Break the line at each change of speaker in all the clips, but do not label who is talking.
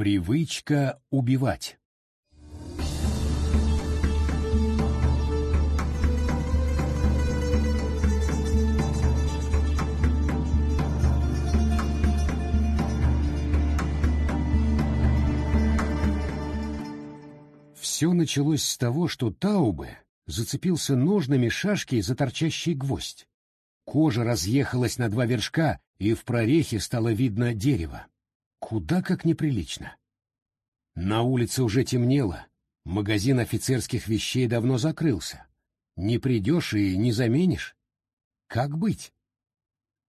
Привычка убивать. Все началось с того, что Таубе зацепился ножными шашки за торчащий гвоздь. Кожа разъехалась на два вершка, и в прорехе стало видно дерево. Куда как неприлично. На улице уже темнело, магазин офицерских вещей давно закрылся. Не придешь и не заменишь. Как быть?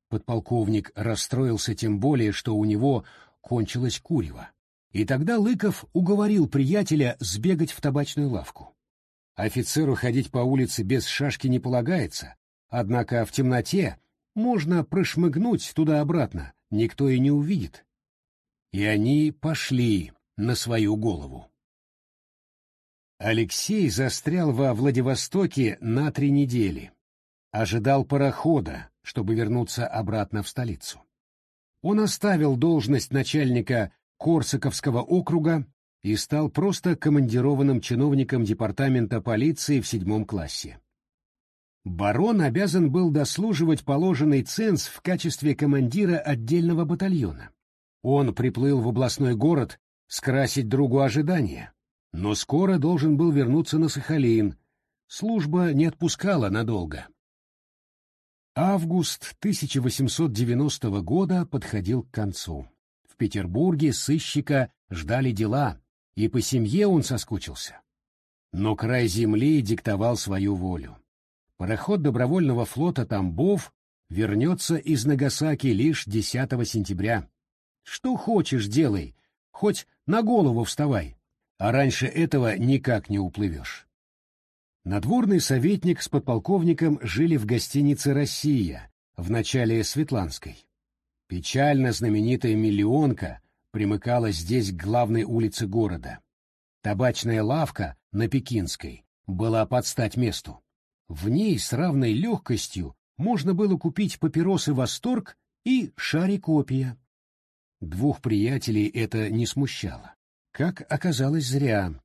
Подполковник расстроился тем более, что у него кончилось курево. И тогда Лыков уговорил приятеля сбегать в табачную лавку. Офицеру ходить по улице без шашки не полагается, однако в темноте можно прошмыгнуть туда-обратно, никто и не увидит. И они пошли на свою голову. Алексей застрял во Владивостоке на три недели. Ожидал парохода, чтобы вернуться обратно в столицу. Он оставил должность начальника Корсаковского округа и стал просто командированным чиновником департамента полиции в седьмом классе. Барон обязан был дослуживать положенный ценз в качестве командира отдельного батальона. Он приплыл в областной город скрасить другу ожидания, но скоро должен был вернуться на Сахалин. Служба не отпускала надолго. Август 1890 года подходил к концу. Петербурге сыщика ждали дела, и по семье он соскучился. Но край земли диктовал свою волю. Пароход добровольного флота «Тамбов» вернется из Нагасаки лишь 10 сентября. Что хочешь, делай, хоть на голову вставай, а раньше этого никак не уплывешь. Надворный советник с подполковником жили в гостинице «Россия» в начале Светланской. Печально знаменитая «Миллионка» примыкала здесь к главной улице города. Табачная лавка на Пекинской была под стать месту. В ней с равной легкостью можно было купить папиросы «Восторг» и шарик опия. Двух приятелей это не смущало. Как оказалось, зря.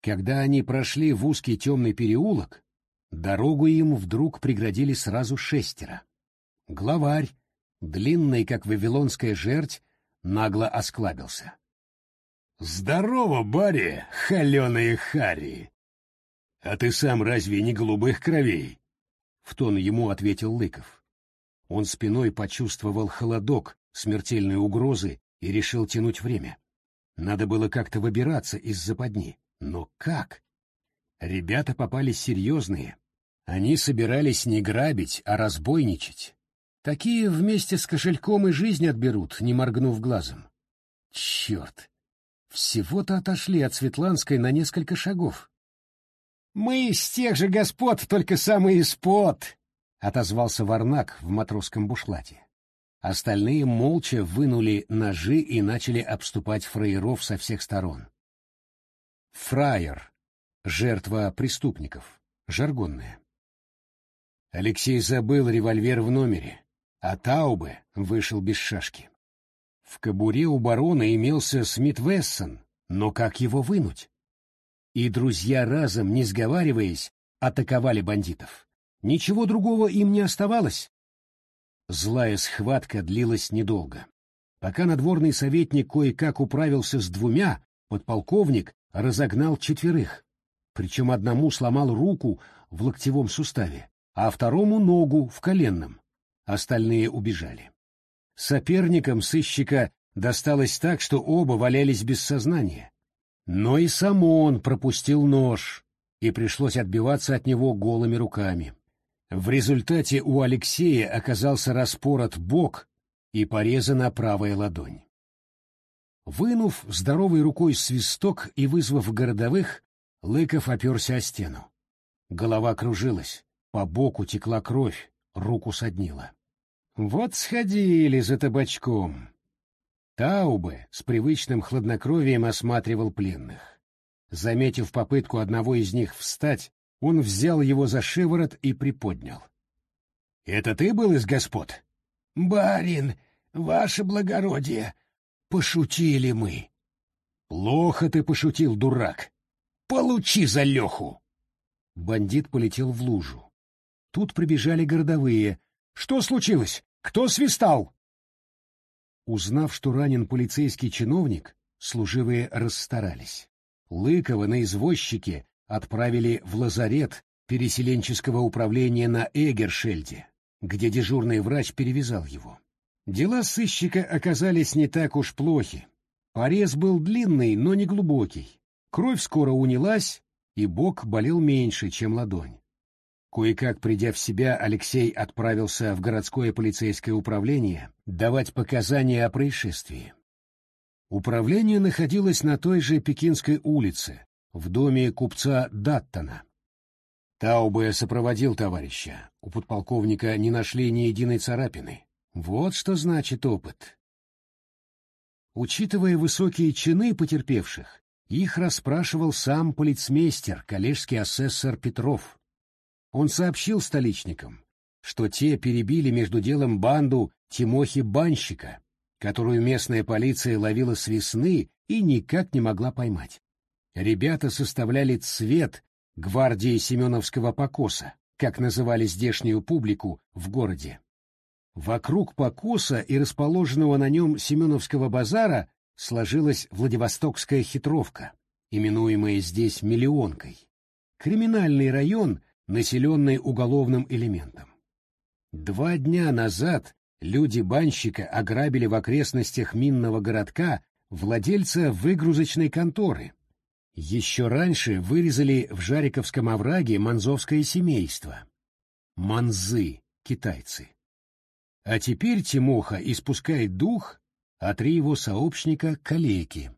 Когда они прошли в узкий темный переулок, дорогу им вдруг преградили сразу шестеро. Главарь, длинный, как вавилонская жерть, нагло осклабился. «Здорово, Барри, холеные Харри! А ты сам разве не голубых кровей?» — в тон ему ответил Лыков. Он спиной почувствовал холодок смертельной угрозы и решил тянуть время. Надо было как-то выбираться из западни. Но как? Ребята попались серьезные. Они собирались не грабить, а разбойничать. Такие вместе с кошельком и жизнь отберут, не моргнув глазом. Черт! Всего-то отошли от Светланской на несколько шагов. «Мы из тех же господ, только самый испод!» — отозвался Варнак в матросском бушлате. Остальные молча вынули ножи и начали обступать фраеров со всех сторон. Фраер — жертва преступников, жаргонная. Алексей забыл револьвер в номере, а Таубе вышел без шашки. В кобуре у барона имелся Смит Вессон, но как его вынуть? И друзья разом, не сговариваясь, атаковали бандитов. Ничего другого им не оставалось. Злая схватка длилась недолго. Пока надворный советник кое-как управился с двумя, подполковник разогнал четверых. Причем одному сломал руку в локтевом суставе, а второму ногу в коленном остальные убежали. Соперникам сыщика досталось так, что оба валялись без сознания. Но и сам он пропустил нож, и пришлось отбиваться от него голыми руками. В результате у Алексея оказался распорот бок и порезана правая ладонь. Вынув здоровой рукой свисток и вызвав городовых, Лыков оперся о стену. Голова кружилась, по боку текла кровь, руку соднило. Вот сходили за табачком. Таубе с привычным хладнокровием осматривал пленных. Заметив попытку одного из них встать, он взял его за шиворот и приподнял. — Это ты был из господ? — Барин, ваше благородие, пошутили мы. Плохо ты пошутил, дурак. Получи за Леху. Бандит полетел в лужу. Тут прибежали городовые. Что случилось? Кто свистал? Узнав, что ранен полицейский чиновник, служивые расстарались. Лыкова на извозчике отправили в лазарет переселенческого управления на Эгершельде, где дежурный врач перевязал его. Дела сыщика оказались не так уж плохи. Порез был длинный, но не глубокий. Кровь скоро унялась, и бок болел меньше, чем ладонь. Кое-как придя в себя, Алексей отправился в городское полицейское управление давать показания о происшествии. Управление находилось на той же Пекинской улице, в доме купца Даттона. Таубе сопроводил товарища. У подполковника не нашли ни единой царапины. Вот что значит опыт. Учитывая высокие чины потерпевших, их расспрашивал сам полицмейстер, коллежский асессор Петров. Он сообщил столичникам, что те перебили между делом банду Тимохи Банщика, которую местная полиция ловила с весны и никак не могла поймать. Ребята составляли цвет гвардии Семеновского покоса, как называли здешнюю публику в городе. Вокруг покоса и расположенного на нем Семеновского базара сложилась Владивостокская хитровка, именуемая здесь «миллионкой». Криминальный район, населенный уголовным элементом. Два дня назад люди банщика ограбили в окрестностях минного городка владельца выгрузочной конторы. Еще раньше вырезали в Жариковском овраге манзовское семейство. Манзы, китайцы. А теперь Тимоха испускает дух, а три его сообщника — калеки.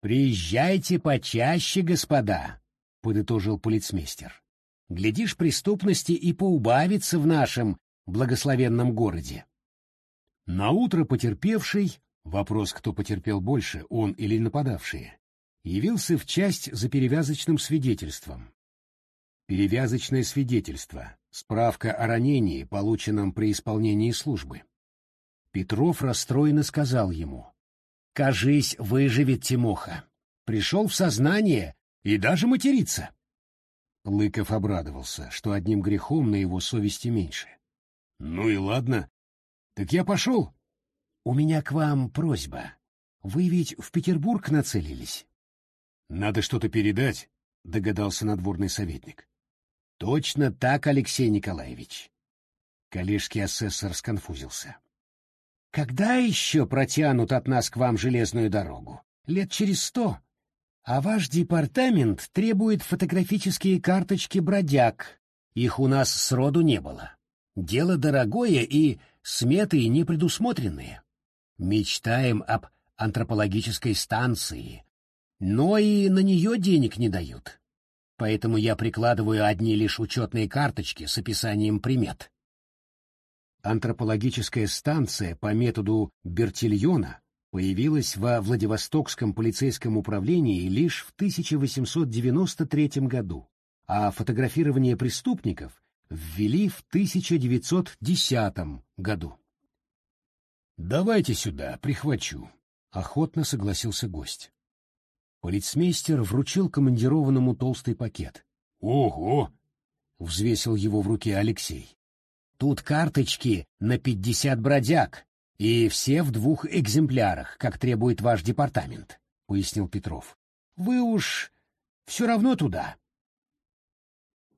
«Приезжайте почаще, господа», — подытожил полицмейстер. «Глядишь, преступности и поубавится в нашем благословенном городе». Наутро потерпевший, вопрос, кто потерпел больше, он или нападавшие, явился в часть за перевязочным свидетельством. Перевязочное свидетельство Справка о ранении, полученном при исполнении службы. Петров расстроенно сказал ему. «Кажись, выживет Тимоха. Пришел в сознание и даже матерится». Лыков обрадовался, что одним грехом на его совести меньше. «Ну и ладно. Так я пошел». «У меня к вам просьба. Вы ведь в Петербург нацелились?» «Надо что-то передать», — догадался надворный советник. Точно так, Алексей Николаевич. Коллежский асессор сконфузился. Когда еще протянут от нас к вам железную дорогу? Лет через сто. А ваш департамент требует фотографические карточки бродяг. Их у нас сроду не было. Дело дорогое и сметы не предусмотренные. Мечтаем об антропологической станции, но и на нее денег не дают поэтому я прикладываю одни лишь учетные карточки с описанием примет. Антропологическая станция по методу Бертильона появилась во Владивостокском полицейском управлении лишь в 1893 году, а фотографирование преступников ввели в 1910 году. «Давайте сюда, прихвачу», — охотно согласился гость. Полицмейстер вручил командированному толстый пакет. «Ого!» — взвесил его в руке Алексей. «Тут карточки на пятьдесят бродяг, и все в двух экземплярах, как требует ваш департамент», — пояснил Петров. «Вы уж все равно туда».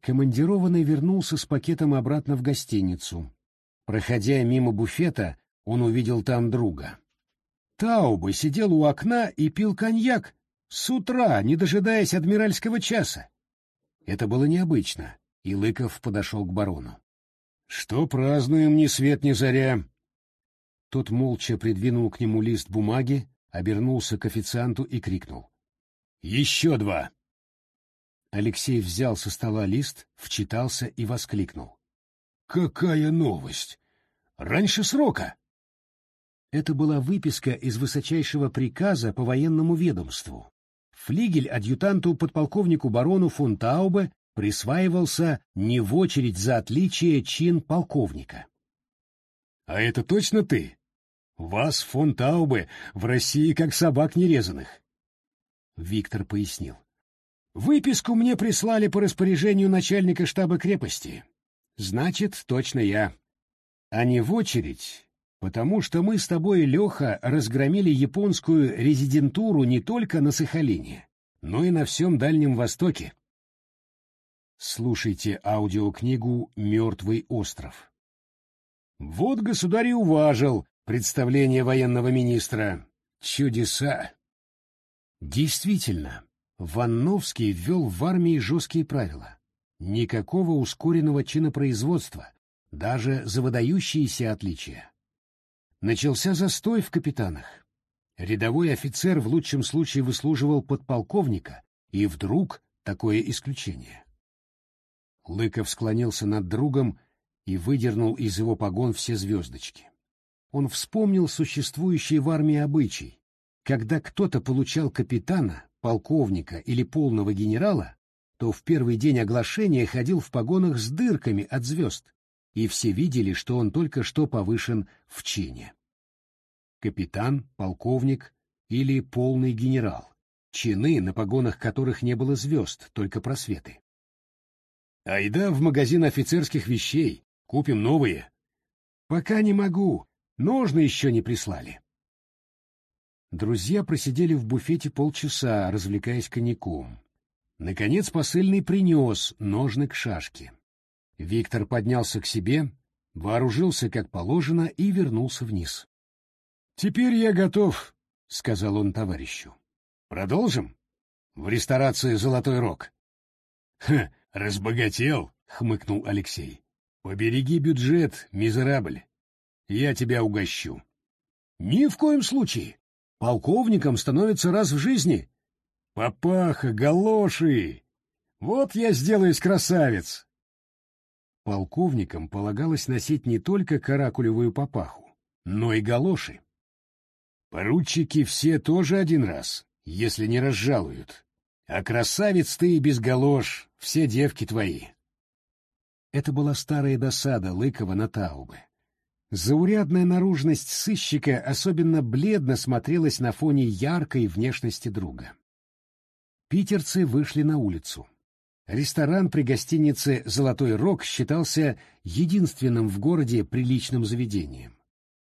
Командированный вернулся с пакетом обратно в гостиницу. Проходя мимо буфета, он увидел там друга. Тауба сидел у окна и пил коньяк с утра, не дожидаясь адмиральского часа. Это было необычно, и Лыков подошел к барону. — Что празднуем ни свет ни заря? Тот молча придвинул к нему лист бумаги, обернулся к официанту и крикнул. — Еще два! Алексей взял со стола лист, вчитался и воскликнул. — Какая новость! Раньше срока! Это была выписка из высочайшего приказа по военному ведомству, флигель адъютанту подполковнику барону фон Таубе присваивался не в очередь за отличие чин полковника. — А это точно ты? Вас, фон Таубе, в России как собак нерезанных. Виктор пояснил. Выписку мне прислали по распоряжению начальника штаба крепости. Значит, точно я. А не в очередь, потому что мы с тобой, Леха, разгромили японскую резидентуру не только на Сахалине, но и на всем Дальнем Востоке. Слушайте аудиокнигу «Мертвый остров». Вот государь и уважил представление военного министра. Чудеса! Действительно, Ванновский ввел в армии жесткие правила. Никакого ускоренного чинопроизводства, даже за выдающиеся отличия. Начался застой в капитанах. Рядовой офицер в лучшем случае выслуживал подполковника, и вдруг такое исключение. Лыков склонился над другом и выдернул из его погон все звездочки. Он вспомнил существующий в армии обычай. Когда кто-то получал капитана, полковника или полного генерала, то в первый день оглашения ходил в погонах с дырками от звезд, и все видели, что он только что повышен в чине. Капитан, полковник или полный генерал, чины, на погонах которых не было звезд, только просветы. Айда в магазин офицерских вещей, купим новые. Пока не могу, ножны еще не прислали. Друзья просидели в буфете полчаса, развлекаясь коньяком. Наконец посыльный принес ножны к шашке. Виктор поднялся к себе, вооружился как положено и вернулся вниз. — Теперь я готов, — сказал он товарищу. — Продолжим? В ресторации «Золотой рог». — Ха, разбогател, — хмыкнул Алексей. — Побереги бюджет, мизерабль. Я тебя угощу. — Ни в коем случае. Полковником становится раз в жизни. Папаха, галоши! Вот я сделаюсь красавец! Полковникам полагалось носить не только каракулевую папаху, но и галоши. Поручики все тоже один раз, если не разжалуют. А красавец ты и без галош, все девки твои. Это была старая досада Лыкова на Таубе. Заурядная наружность сыщика особенно бледно смотрелась на фоне яркой внешности друга. Питерцы вышли на улицу. Ресторан при гостинице «Золотой рог» считался единственным в городе приличным заведением.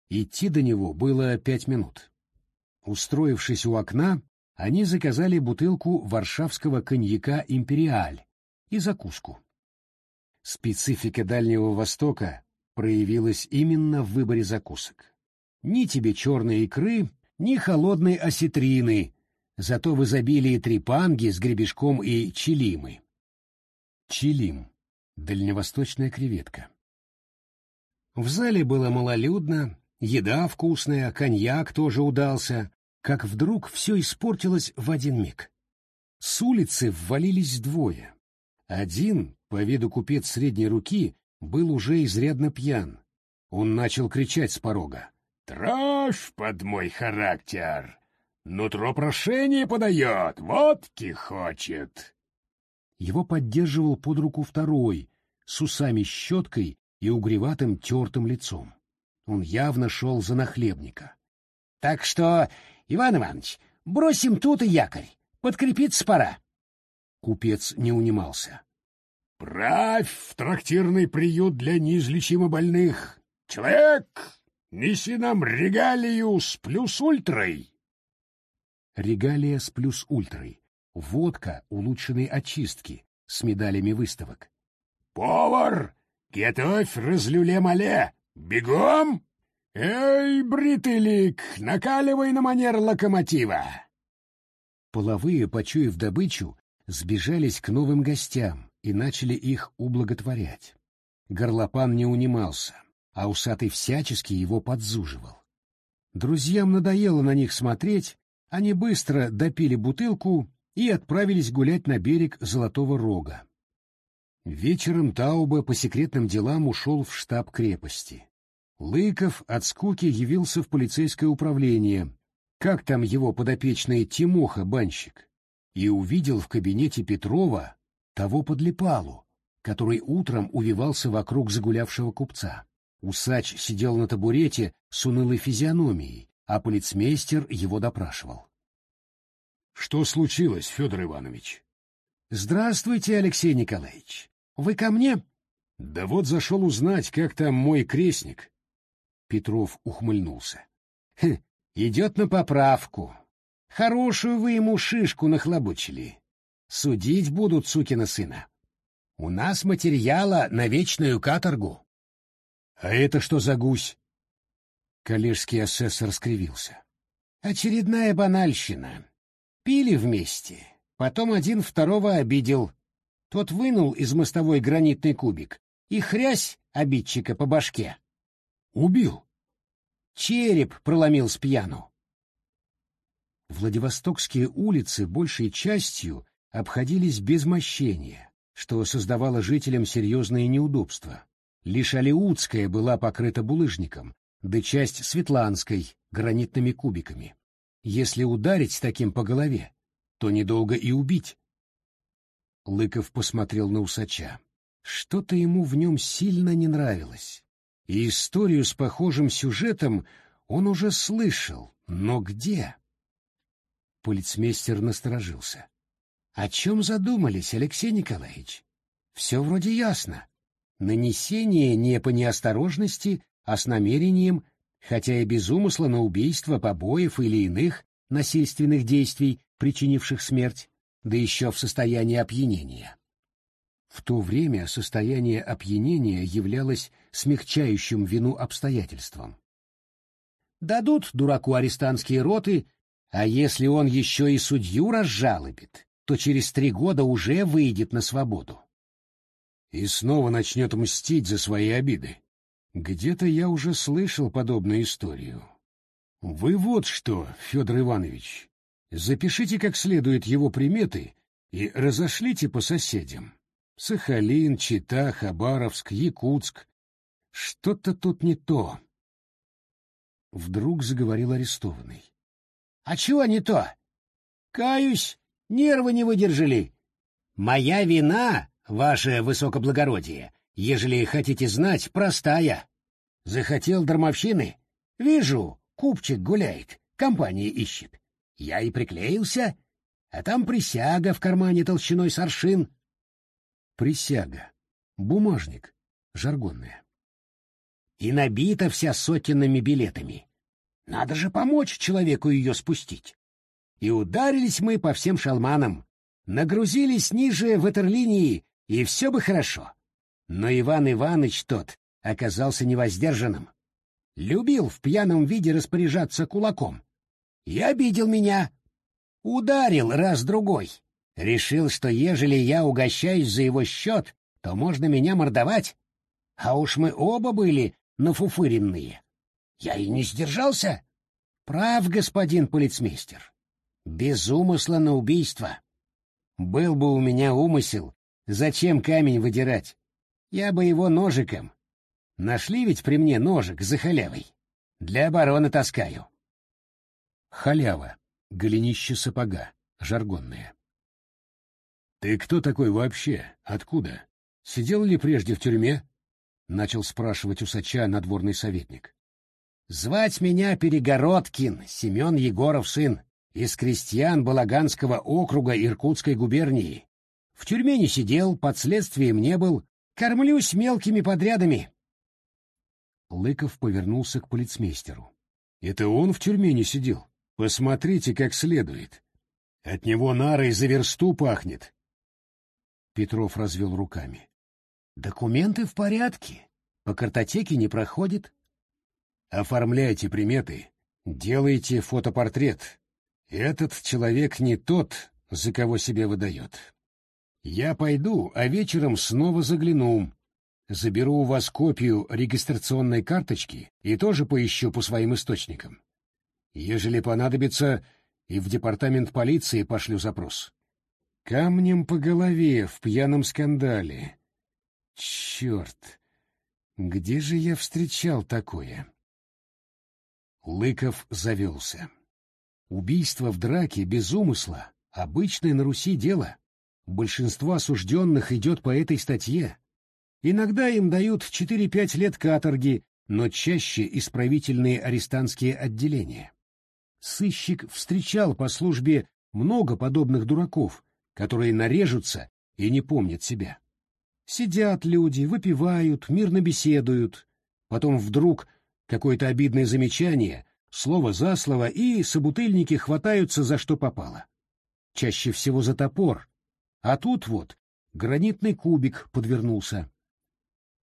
Идти до него было пять минут. Устроившись у окна, они заказали бутылку варшавского коньяка «Империаль» и закуску. Специфика Дальнего Востока проявилась именно в выборе закусок. Ни тебе черной икры, ни холодной осетрины, зато в изобилии трепанги с гребешком и чилимы. Чилим — дальневосточная креветка. В зале было малолюдно, еда вкусная, коньяк тоже удался, как вдруг все испортилось в один миг. С улицы ввалились двое. Один, по виду купец средней руки, был уже изрядно пьян. Он начал кричать с порога. «Трожь под мой характер! Нутро прошение подает, водки хочет!» Его поддерживал под руку второй, с усами-щеткой и угреватым тертым лицом. Он явно шел за нахлебника. — Так что, Иван Иванович, бросим тут и якорь. Подкрепиться пора. Купец не унимался. — Правь в трактирный приют для неизлечимо больных. Человек, неси нам регалию с плюс ультрой. Регалия с плюс ультрой водка улучшенной очистки с медалями выставок. «Повар, готовь разлюле-мале! Бегом! Эй, бритылик, накаливай на манер локомотива!» Половые, почуяв добычу, сбежались к новым гостям и начали их ублаготворять. Горлопан не унимался, а усатый всячески его подзуживал. Друзьям надоело на них смотреть, они быстро допили бутылку и отправились гулять на берег Золотого Рога. Вечером Тауба по секретным делам ушел в штаб крепости. Лыков от скуки явился в полицейское управление, как там его подопечный Тимоха-банщик, и увидел в кабинете Петрова того подлипалу, который утром увивался вокруг загулявшего купца. Усач сидел на табурете с унылой физиономией, а полицмейстер его допрашивал. Что случилось, Федор Иванович?
Здравствуйте, Алексей Николаевич. Вы ко мне?
Да вот зашел узнать, как там мой крестник. Петров ухмыльнулся.
Хм, идет на поправку. Хорошую вы ему шишку нахлобучили. Судить будут сукина сына. У нас материала на вечную каторгу.
А это что за гусь? Коллежский асессор скривился.
Очередная банальщина. Пили вместе. Потом один второго обидел. Тот вынул из мостовой гранитный кубик и хрясь обидчика по башке.
Убил.
Череп проломил с пьяну.
Владивостокские улицы большей частью обходились без мощения, что создавало жителям серьезные неудобства. Лишь Алиутская была покрыта булыжником, да часть Светланской — гранитными кубиками. Если ударить таким по голове, то недолго и убить. Лыков посмотрел на усача. Что-то ему в нем сильно не нравилось. И историю с похожим сюжетом он уже слышал, но где? Полицмейстер насторожился. — О чем задумались, Алексей Николаевич? Все вроде ясно. Нанесение не по неосторожности, а с намерением, хотя и без умысла на убийство, побоев или иных насильственных действий, причинивших смерть, да еще в состоянии опьянения. В то время состояние опьянения являлось смягчающим вину обстоятельством. Дадут дураку арестантские роты, а если он еще и судью разжалобит, то через три года уже выйдет на свободу и снова начнет мстить за свои обиды. Где-то я уже слышал подобную историю. Вы вот что, Федор Иванович, запишите как следует его приметы и разошлите по соседям. Сахалин, Чита, Хабаровск, Якутск. Что-то тут не то. Вдруг заговорил арестованный. — А чего не то? Каюсь, нервы не выдержали. Моя вина Ваше высокоблагородие, ежели хотите знать, простая. Захотел дармовщины? Вижу, купчик гуляет, компания ищет. Я и приклеился, а там присяга в кармане толщиной с аршин. Присяга. Бумажник. Жаргонная. И набита вся сотенными билетами. Надо же помочь человеку ее спустить. И ударились мы по всем шалманам. Нагрузились ниже ватерлинии и все бы хорошо. Но Иван Иванович тот оказался невоздержанным. Любил в пьяном виде распоряжаться кулаком. И обидел меня. Ударил раз-другой. Решил, что ежели я угощаюсь за его счет, то можно меня мордовать. А уж мы оба были нафуфыренные. Я и не сдержался. Прав, господин полицмейстер. Без умысла на убийство. Был бы у меня умысел, Зачем камень выдирать? Я бы его ножиком. Нашли ведь при мне ножик за халявой. Для обороны таскаю. Халява. Голенище сапога. Жаргонное. «Ты кто такой вообще? Откуда? Сидел ли прежде в тюрьме?» — начал спрашивать усача надворный советник. «Звать меня Перегородкин, Семен Егоров сын, из крестьян Балаганского округа Иркутской губернии. В тюрьме не сидел, под следствием не был. Кормлюсь мелкими подрядами. Лыков повернулся к полицмейстеру. Это он в тюрьме не сидел. Посмотрите, как следует. От него нарой за версту пахнет. Петров развел руками. Документы в порядке. По картотеке не проходит. Оформляйте приметы, делайте фотопортрет. Этот человек не тот, за кого себя выдает. Я пойду, а вечером снова загляну. Заберу у вас копию регистрационной карточки и тоже поищу по своим источникам. Ежели понадобится, и в департамент полиции пошлю запрос. Камнем по голове в пьяном скандале. Черт! Где же я встречал такое? Лыков завелся. Убийство в драке без умысла — обычное на Руси дело. Большинство осужденных идет по этой статье. Иногда им дают 4-5 лет каторги, но чаще исправительные арестантские отделения. Сыщик встречал по службе много подобных дураков, которые нарежутся и не помнят себя. Сидят люди, выпивают, мирно беседуют, потом вдруг какое-то обидное замечание, слово за слово, и собутыльники хватаются за что попало. Чаще всего за топор, а тут вот гранитный кубик подвернулся.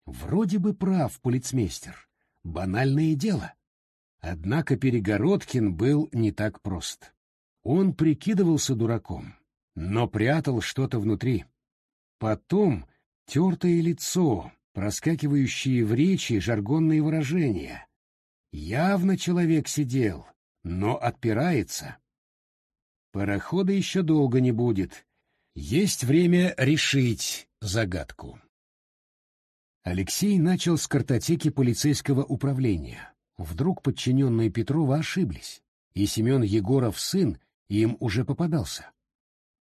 Вроде бы прав полицмейстер, банальное дело. Однако Перегородкин был не так прост. Он прикидывался дураком, но прятал что-то внутри. Потом тертое лицо, проскакивающие в речи жаргонные выражения. Явно человек сидел, но отпирается. Парохода еще долго не будет. Есть время решить загадку. Алексей начал с картотеки полицейского управления. Вдруг подчиненные Петрова ошиблись, и Семен Егоров сын им уже попадался.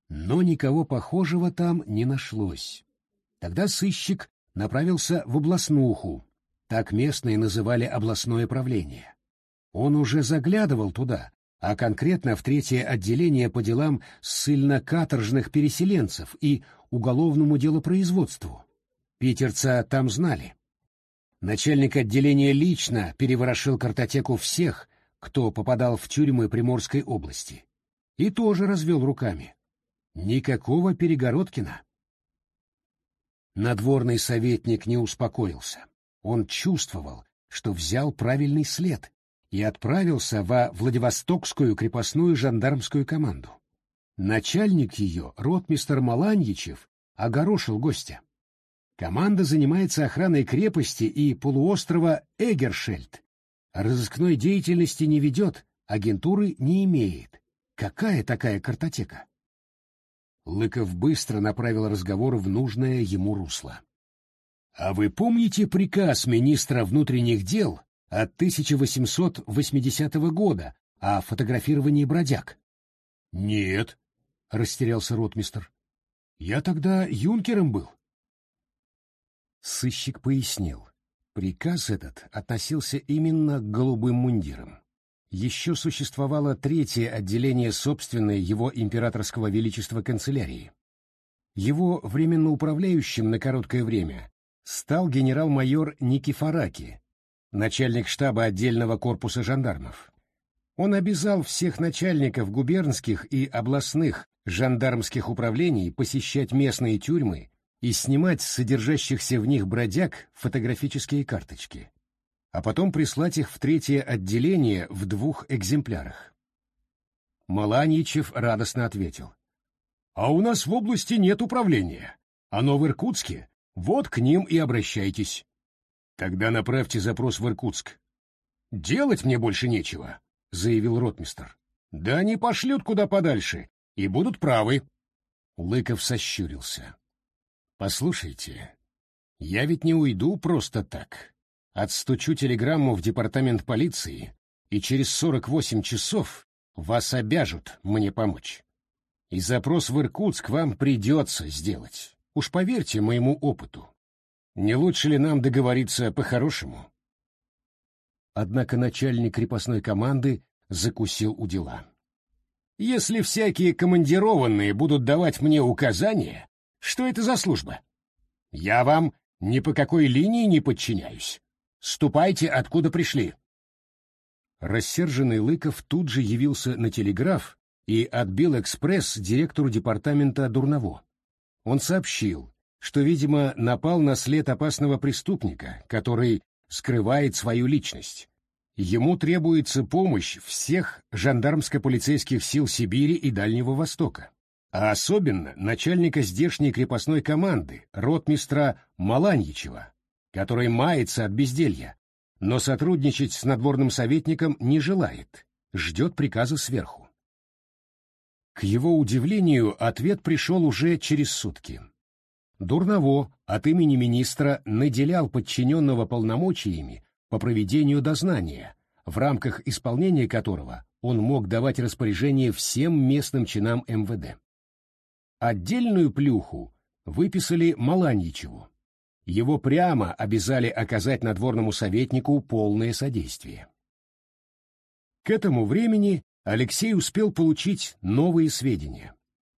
Но никого похожего там не нашлось. Тогда сыщик направился в областнуху, так местные называли областное правление. Он уже заглядывал туда, а конкретно в третье отделение по делам ссыльно-каторжных переселенцев и уголовному делопроизводству. Питерца там знали. Начальник отделения лично переворошил картотеку всех, кто попадал в тюрьмы Приморской области. И тоже развел руками. Никакого Перегородкина. Надворный советник не успокоился. Он чувствовал, что взял правильный след и отправился во Владивостокскую крепостную жандармскую команду. Начальник ее, ротмистер Маланьичев, огорошил гостя. Команда занимается охраной крепости и полуострова Эгершельд. Разыскной деятельности не ведет, агентуры не имеет. Какая такая картотека? Лыков быстро направил разговор в нужное ему русло. А вы помните приказ министра внутренних дел от 1880 года о фотографировании бродяг? Нет, растерялся ротмистр. Я тогда юнкером был. Сыщик пояснил. Приказ этот относился именно к голубым мундирам. Еще существовало третье отделение собственной его императорского величества канцелярии. Его временно управляющим на короткое время стал генерал-майор Никифораки, начальник штаба отдельного корпуса жандармов. Он обязал всех начальников губернских и областных жандармских управлений посещать местные тюрьмы и снимать с содержащихся в них бродяг фотографические карточки, а потом прислать их в третье отделение в двух экземплярах. Маланичев радостно ответил. «А у нас в области нет управления. Оно в Иркутске. Вот к ним и обращайтесь. Тогда направьте запрос в Иркутск. Делать мне больше нечего, заявил ротмистр. Да они пошлют куда подальше и будут правы. Лыков сощурился. Послушайте, я ведь не уйду просто так. Отстучу телеграмму в департамент полиции, и через сорок восемь часов вас обяжут мне помочь. И запрос в Иркутск вам придется сделать. Уж поверьте моему опыту. Не лучше ли нам договориться по-хорошему? Однако начальник крепостной команды закусил у дела. Если всякие командированные будут давать мне указания, что это за служба? Я вам ни по какой линии не подчиняюсь. Ступайте, откуда пришли. Рассерженный Лыков тут же явился на телеграф и отбил экспресс директору департамента Дурново. Он сообщил, что, видимо, напал на след опасного преступника, который скрывает свою личность. Ему требуется помощь всех жандармско-полицейских сил Сибири и Дальнего Востока, а особенно начальника здешней крепостной команды, ротмистра Маланьичева, который мается от безделья, но сотрудничать с надворным советником не желает, ждет приказа сверху. К его удивлению, ответ пришел уже через сутки. Дурново от имени министра наделял подчиненного полномочиями по проведению дознания, в рамках исполнения которого он мог давать распоряжение всем местным чинам МВД. Отдельную плюху выписали Маланьичеву. Его прямо обязали оказать надворному советнику полное содействие. К этому времени Алексей успел получить новые сведения.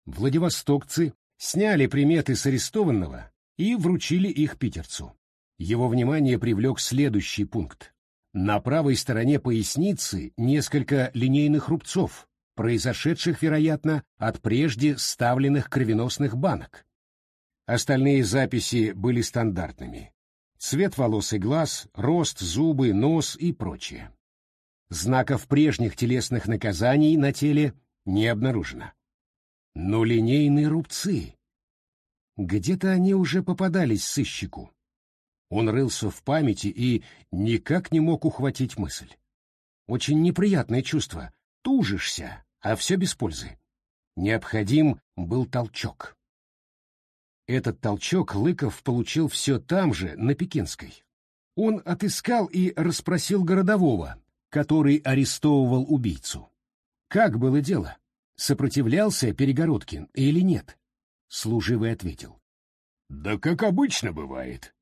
Владивостокцы сняли приметы с арестованного и вручили их питерцу. Его внимание привлек следующий пункт. На правой стороне поясницы несколько линейных рубцов, произошедших, вероятно, от прежде ставленных кровеносных банок. Остальные записи были стандартными. Цвет волос и глаз, рост, зубы, нос и прочее. Знаков прежних телесных наказаний на теле не обнаружено. Но линейные рубцы... Где-то они уже попадались сыщику. Он рылся в памяти и никак не мог ухватить мысль. Очень неприятное чувство. Тужишься, а все без пользы. Необходим был толчок. Этот толчок Лыков получил все там же, на Пекинской. Он отыскал и расспросил городового, который арестовывал убийцу. Как было дело? Сопротивлялся Перегородкин или нет? Служивый ответил. Да как обычно бывает.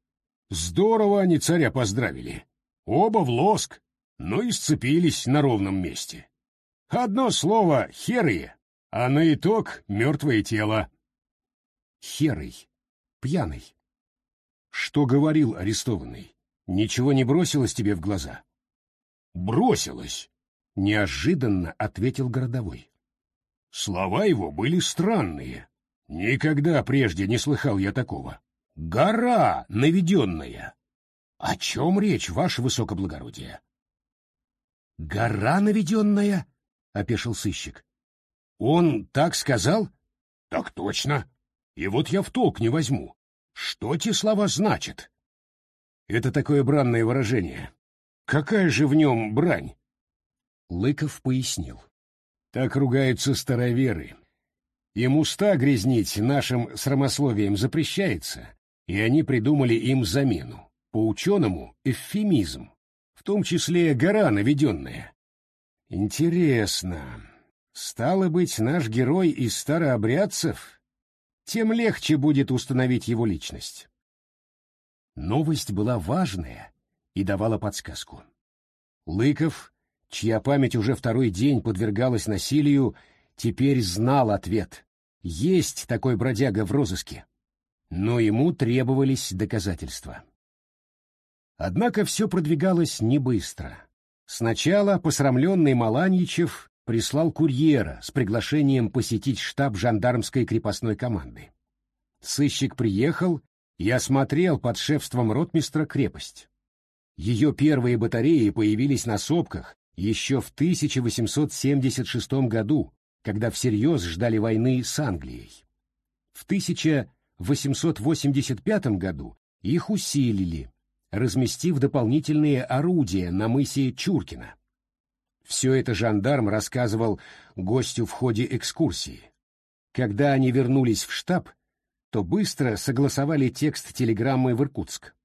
Здорово они царя поздравили. Оба в лоск, но и сцепились на ровном месте. Одно слово — херые, а на итог — мертвое тело. Херый, пьяный. Что говорил арестованный? Ничего не бросилось тебе в глаза? Бросилось, неожиданно ответил городовой. Слова его были странные. Никогда прежде не слыхал я такого. Гора наведенная. О чем речь, ваше высокоблагородие? Гора наведенная? — опешил сыщик. Он так сказал? Так точно. И вот я в толк не возьму. Что те слова значат? Это такое бранное выражение. Какая же в нем брань? Лыков пояснил. Так ругаются староверы. Им уста грязнить нашим срамословием запрещается, и они придумали им замену. По ученому — эвфемизм, в том числе гора наведенная. Интересно. Стало быть, наш герой из старообрядцев? Тем легче будет установить его личность. Новость была важная и давала подсказку. Лыков, чья память уже второй день подвергалась насилию, теперь знал ответ. Есть такой бродяга в розыске. Но ему требовались доказательства. Однако все продвигалось не быстро. Сначала посрамленный Маланьичев прислал курьера с приглашением посетить штаб жандармской крепостной команды. Сыщик приехал и осмотрел под шефством ротмистра крепость. Ее первые батареи появились на сопках еще в 1876 году, когда всерьез ждали войны с Англией. В 1885 году их усилили, разместив дополнительные орудия на мысе Чуркина. Все это жандарм рассказывал гостю в ходе экскурсии. Когда они вернулись в штаб, то быстро согласовали текст телеграммы в Иркутск.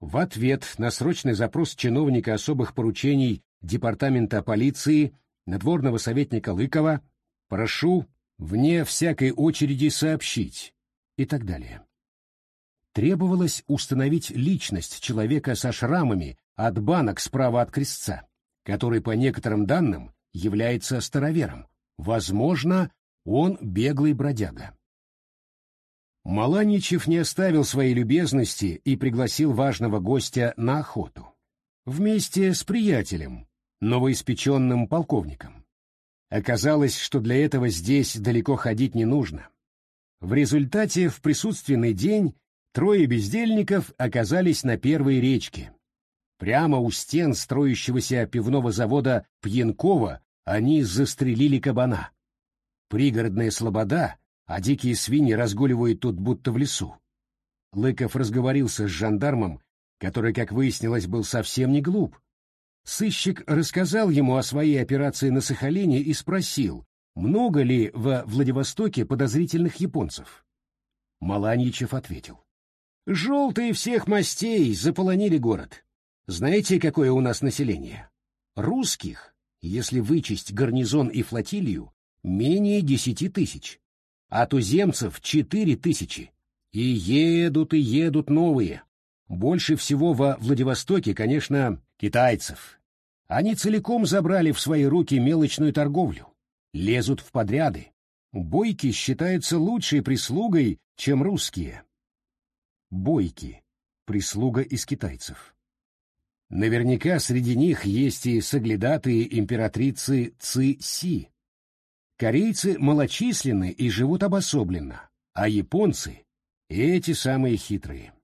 В ответ на срочный запрос чиновника особых поручений Департамента полиции надворного советника Лыкова «Прошу вне всякой очереди сообщить» и так далее требовалось установить личность человека со шрамами от банок справа от крестца, который, по некоторым данным, является старовером. Возможно, он беглый бродяга. Маланичев не оставил своей любезности и пригласил важного гостя на охоту. Вместе с приятелем, новоиспеченным полковником. Оказалось, что для этого здесь далеко ходить не нужно. В результате в присутственный день Трое бездельников оказались на первой речке. Прямо у стен строящегося пивного завода Пьянкова они застрелили кабана. Пригородная слобода, а дикие свиньи разгуливают тут будто в лесу. Лыков разговорился с жандармом, который, как выяснилось, был совсем не глуп. Сыщик рассказал ему о своей операции на Сахалине и спросил, много ли во Владивостоке подозрительных японцев. Маланьичев ответил. Желтые всех мастей заполонили город. Знаете, какое у нас население? Русских, если вычесть гарнизон и флотилию, менее десяти тысяч, а туземцев четыре тысячи. И едут и едут новые. Больше всего во Владивостоке, конечно, китайцев. Они целиком забрали в свои руки мелочную торговлю, лезут в подряды. Бойки считаются лучшей прислугой, чем русские. Бойки — прислуга из китайцев. Наверняка среди них есть и соглядатые императрицы Ци-Си. Корейцы малочисленны и живут обособленно, а японцы — эти самые хитрые.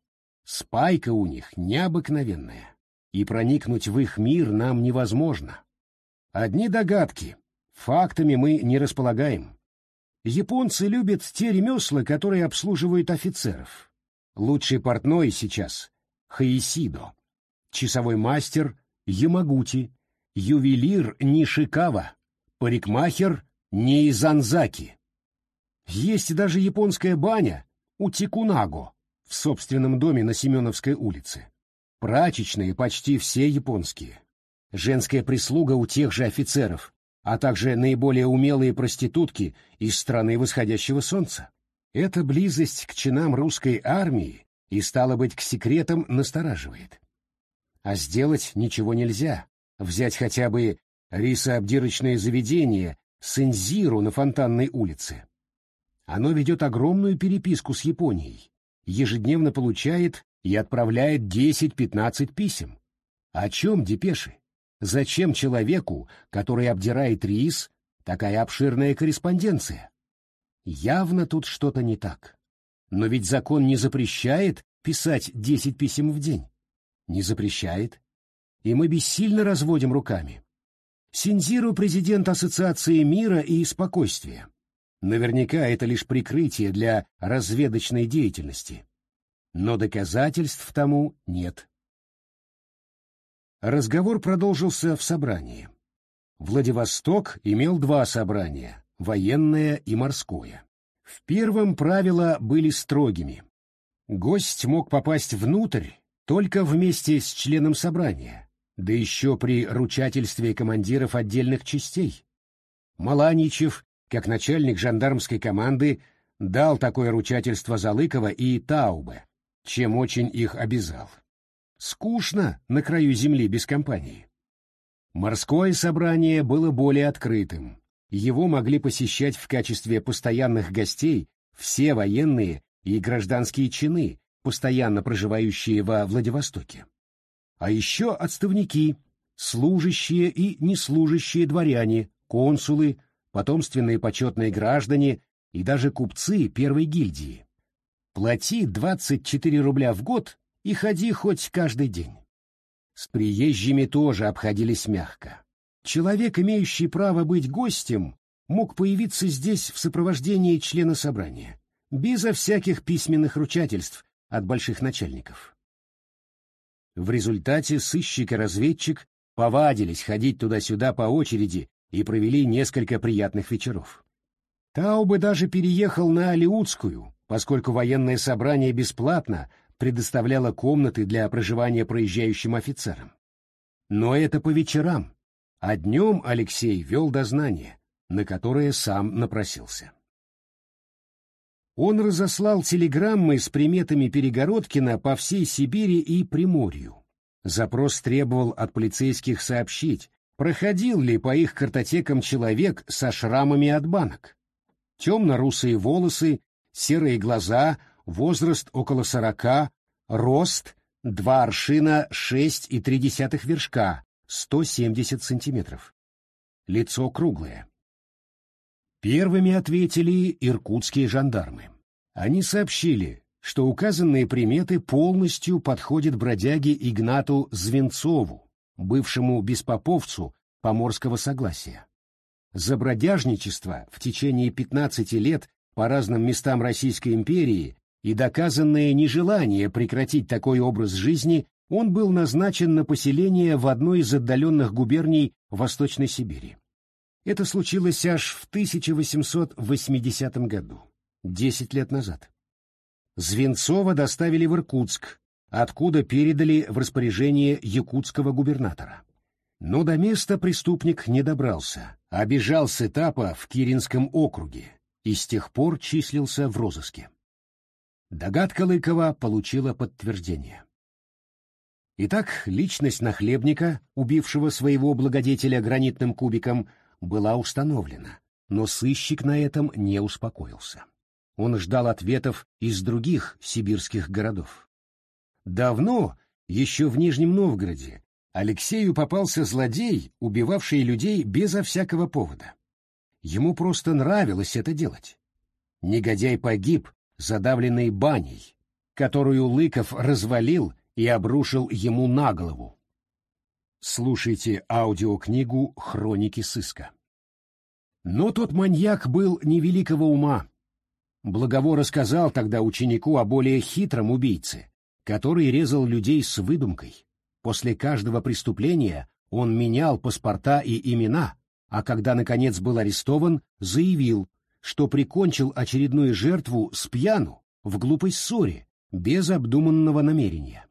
Спайка у них необыкновенная, и проникнуть в их мир нам невозможно. Одни догадки, фактами мы не располагаем. Японцы любят те ремесла, которые обслуживают офицеров. Лучший портной сейчас — Хаисидо, часовой мастер — Ямагути, ювелир — Нишикава, парикмахер — Нейзанзаки. Есть даже японская баня у Тикунаго, в собственном доме на Семеновской улице. Прачечные почти все японские. Женская прислуга у тех же офицеров, а также наиболее умелые проститутки из страны восходящего солнца. Эта близость к чинам русской армии и, стало быть, к секретам настораживает. А сделать ничего нельзя. Взять хотя бы рисообдирочное заведение Сензиру на Фонтанной улице. Оно ведет огромную переписку с Японией, ежедневно получает и отправляет 10-15 писем. О чем депеши? Зачем человеку, который обдирает рис, такая обширная корреспонденция? Явно тут что-то не так. Но ведь закон не запрещает писать 10 писем в день. Не запрещает. И мы бессильно разводим руками. Синзиру президент Ассоциации мира и спокойствия. Наверняка это лишь прикрытие для разведочной деятельности. Но доказательств тому нет. Разговор продолжился в собрании. Владивосток имел два собрания — военное и морское. В первом правила были строгими. Гость мог попасть внутрь только вместе с членом собрания, да еще при ручательстве командиров отдельных частей. Маланичев как начальник жандармской команды, дал такое ручательство Залыкова и Таубе, чем очень их обязал. Скучно на краю земли без компании. Морское собрание было более открытым. Его могли посещать в качестве постоянных гостей все военные и гражданские чины, постоянно проживающие во Владивостоке. А еще отставники, служащие и неслужащие дворяне, консулы, потомственные почетные граждане и даже купцы первой гильдии. Плати 24 рубля в год и ходи хоть каждый день. С приезжими тоже обходились мягко. Человек, имеющий право быть гостем, мог появиться здесь в сопровождении члена собрания, безо всяких письменных ручательств от больших начальников. В результате сыщик и разведчик повадились ходить туда-сюда по очереди и провели несколько приятных вечеров. Таубе даже переехал на Алиутскую, поскольку военное собрание бесплатно предоставляло комнаты для проживания проезжающим офицерам. Но это по вечерам, а днем Алексей вел дознание, на которое сам напросился. Он разослал телеграммы с приметами Перегородкина по всей Сибири и Приморью. Запрос требовал от полицейских сообщить, проходил ли по их картотекам человек со шрамами от банок. Темно-русые волосы, серые глаза, возраст около сорока, рост два аршина шесть и три десятых вершка, сто семьдесят сантиметров. Лицо круглое. Первыми ответили иркутские жандармы. Они сообщили, что указанные приметы полностью подходят бродяге Игнату Звенцову, бывшему беспоповцу Поморского согласия. За бродяжничество в течение 15 лет по разным местам Российской империи и доказанное нежелание прекратить такой образ жизни он был назначен на поселение в одной из отдаленных губерний Восточной Сибири. Это случилось аж в 1880 году, 10 лет назад. Звенцова доставили в Иркутск, откуда передали в распоряжение якутского губернатора. Но до места преступник не добрался, а бежал с этапа в Киринском округе и с тех пор числился в розыске. Догадка Лыкова получила подтверждение. Итак, личность нахлебника, убившего своего благодетеля гранитным кубиком, была установлена, но сыщик на этом не успокоился. Он ждал ответов из других сибирских городов. Давно, еще в Нижнем Новгороде, Алексею попался злодей, убивавший людей безо всякого повода. Ему просто нравилось это делать. Негодяй погиб, задавленный баней, которую Лыков развалил и обрушил ему на голову. Слушайте аудиокнигу «Хроники сыска». Но тот маньяк был невеликого ума. Благово рассказал тогда ученику о более хитром убийце, который резал людей с выдумкой. После каждого преступления он менял паспорта и имена, а когда, наконец, был арестован, заявил, что прикончил очередную жертву с пьяну, в глупой ссоре, без обдуманного намерения.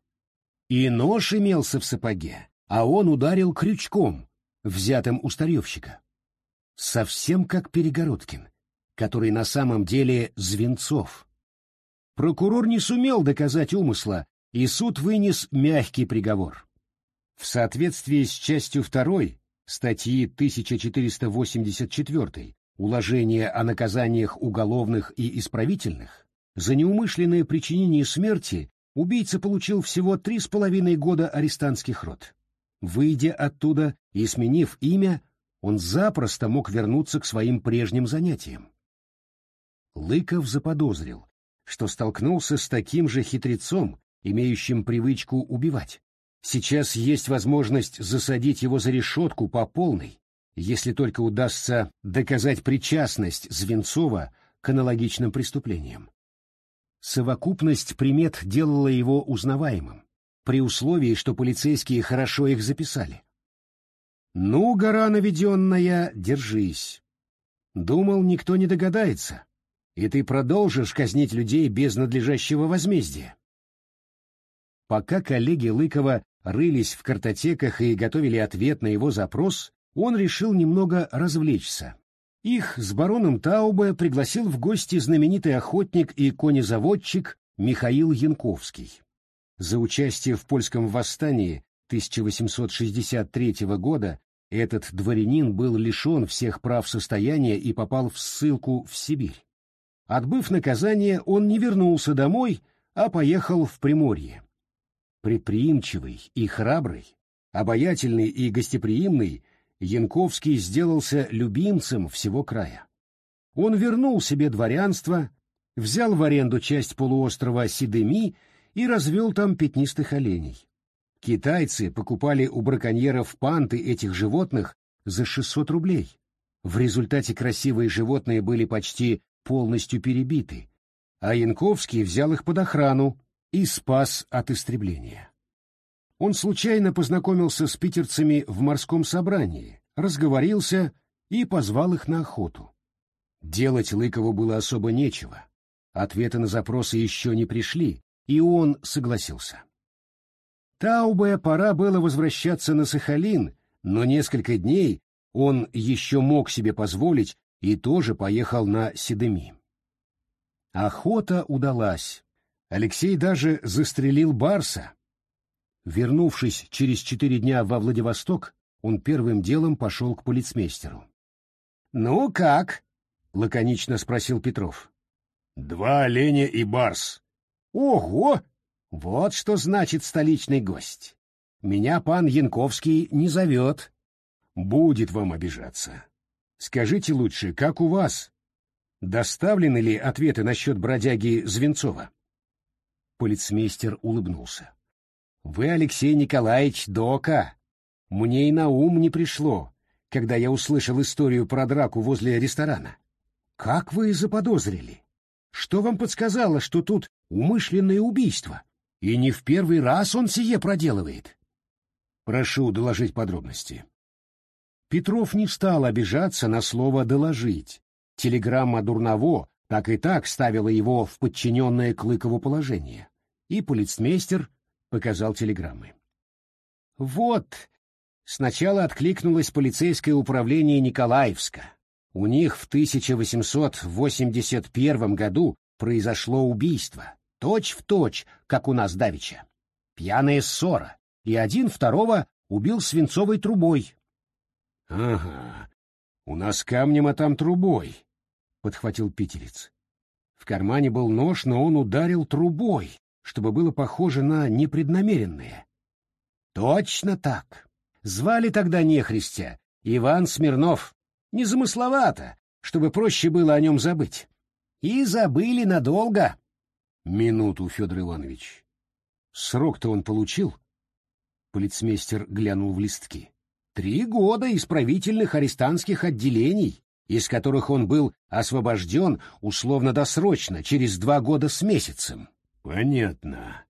И нож имелся в сапоге, а он ударил крючком, взятым у старьевщика. Совсем как Перегородкин, который на самом деле Звенцов. Прокурор не сумел доказать умысла, и суд вынес мягкий приговор. В соответствии с частью 2 статьи 1484 «Уложение о наказаниях уголовных и исправительных» за неумышленное причинение смерти убийца получил всего три с половиной года арестантских род. Выйдя оттуда и сменив имя, он запросто мог вернуться к своим прежним занятиям. Лыков заподозрил, что столкнулся с таким же хитрецом, имеющим привычку убивать. Сейчас есть возможность засадить его за решетку по полной, если только удастся доказать причастность Звенцова к аналогичным преступлениям. Совокупность примет делала его узнаваемым, при условии, что полицейские хорошо их записали. «Ну, гора наведенная, держись. Думал, никто не догадается, и ты продолжишь казнить людей без надлежащего возмездия». Пока коллеги Лыкова рылись в картотеках и готовили ответ на его запрос, он решил немного развлечься их с бароном Таубе пригласил в гости знаменитый охотник и конезаводчик Михаил Янковский. За участие в польском восстании 1863 года этот дворянин был лишен всех прав состояния и попал в ссылку в Сибирь. Отбыв наказание, он не вернулся домой, а поехал в Приморье. Предприимчивый и храбрый, обаятельный и гостеприимный, Янковский сделался любимцем всего края. Он вернул себе дворянство, взял в аренду часть полуострова Сидеми и развел там пятнистых оленей. Китайцы покупали у браконьеров панты этих животных за 600 рублей. В результате красивые животные были почти полностью перебиты, а Янковский взял их под охрану и спас от истребления. Он случайно познакомился с питерцами в морском собрании, разговорился и позвал их на охоту. Делать Лыкову было особо нечего. Ответы на запросы еще не пришли, и он согласился. Таубе пора было возвращаться на Сахалин, но несколько дней он еще мог себе позволить и тоже поехал на Седеми. Охота удалась. Алексей даже застрелил барса, Вернувшись через четыре дня во Владивосток, он первым делом пошел к полицмейстеру. «Ну как?» — лаконично спросил Петров. «Два оленя и барс». «Ого! Вот что значит столичный гость. Меня пан Янковский не зовет». «Будет вам обижаться. Скажите лучше, как у вас? Доставлены ли ответы насчет бродяги Звенцова?» Полицмейстер улыбнулся. Вы, Алексей Николаевич, дока. Мне и на ум не пришло, когда я услышал историю про драку возле ресторана. Как вы заподозрили? Что вам подсказало, что тут умышленное убийство? И не в первый раз он сие проделывает. Прошу доложить подробности. Петров не стал обижаться на слово «доложить». Телеграмма Дурново так и так ставила его в подчиненное Клыкову положение. И полицмейстер показал телеграммы. Вот, сначала откликнулось полицейское управление Николаевска. У них в 1881 году произошло убийство, точь в точь, как у нас давеча. Пьяная ссора,
и один второго убил свинцовой трубой.
— Ага, у нас камнем, а там трубой, — подхватил питерец. В кармане был нож, но он ударил трубой, чтобы было похоже на непреднамеренное.
Точно так. Звали тогда нехристя Иван Смирнов. Незамысловато, чтобы проще было о нем забыть. И забыли надолго.
Минуту, Федор Иванович. Срок-то он получил? Полицмейстер глянул в листки.
Три года исправительных арестантских отделений, из которых он был освобожден условно-досрочно через два года с месяцем.
Понятно.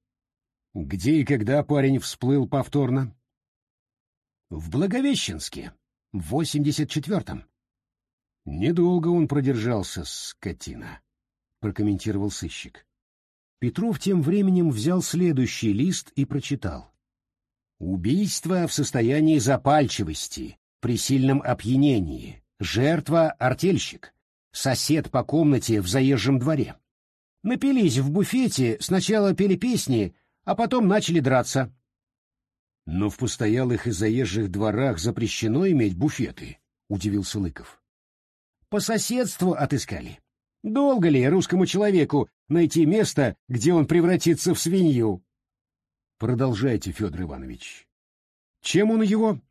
Где и когда парень всплыл повторно?
В Благовещенске, в 84-м.
Недолго он продержался, скотина, прокомментировал сыщик.
Петров тем временем взял следующий лист и прочитал. Убийство в состоянии запальчивости, при сильном опьянении. Жертва — артельщик. Сосед по комнате в заезжем дворе. Напились в буфете, сначала пели песни, а потом начали драться.
— Но в постоялых и заезжих дворах запрещено иметь буфеты, — удивился Лыков.
— По соседству отыскали. Долго ли русскому человеку найти место, где он превратится в свинью?
Продолжайте, Федор Иванович. Чем он его?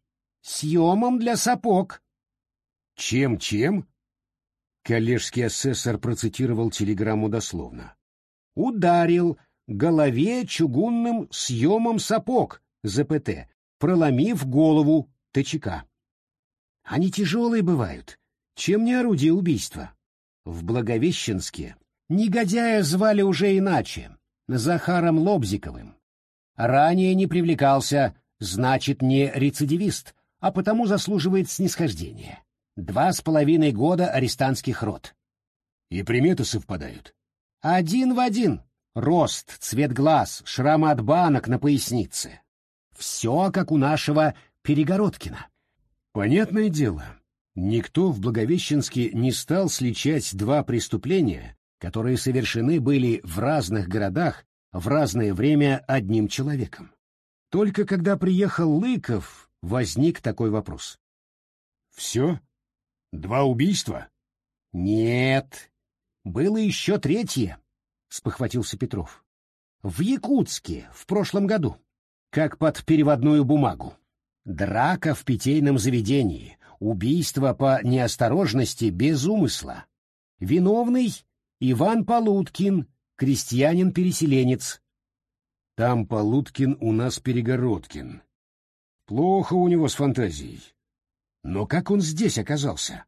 Съемом для сапог.
Чем-чем? Коллежский асессор процитировал телеграмму дословно.
Ударил голове чугунным съемом сапог, ЗПТ, проломив голову ТЧК. Они тяжелые бывают. Чем не орудие убийства? В Благовещенске негодяя звали уже иначе, Захаром Лобзиковым. Ранее не привлекался, значит, не рецидивист, а потому заслуживает снисхождения. Два с половиной года арестантских рот.
И приметы совпадают.
Один в один. Рост, цвет глаз, шрамы от банок на пояснице. Все, как у нашего Перегородкина.
Понятное дело, никто в Благовещенске не стал сличать два преступления, которые совершены были в разных городах в разное время одним человеком. Только когда приехал Лыков, возник такой вопрос. «Все? Два убийства?»
«Нет. Было еще третье», — спохватился Петров. «В Якутске в прошлом году, как под переводную бумагу. Драка в питейном заведении, убийство по неосторожности без умысла. Виновный — Иван Полуткин, крестьянин-переселенец.
Там Полуткин у нас Перегородкин. Плохо у него с фантазией. Но как он здесь оказался?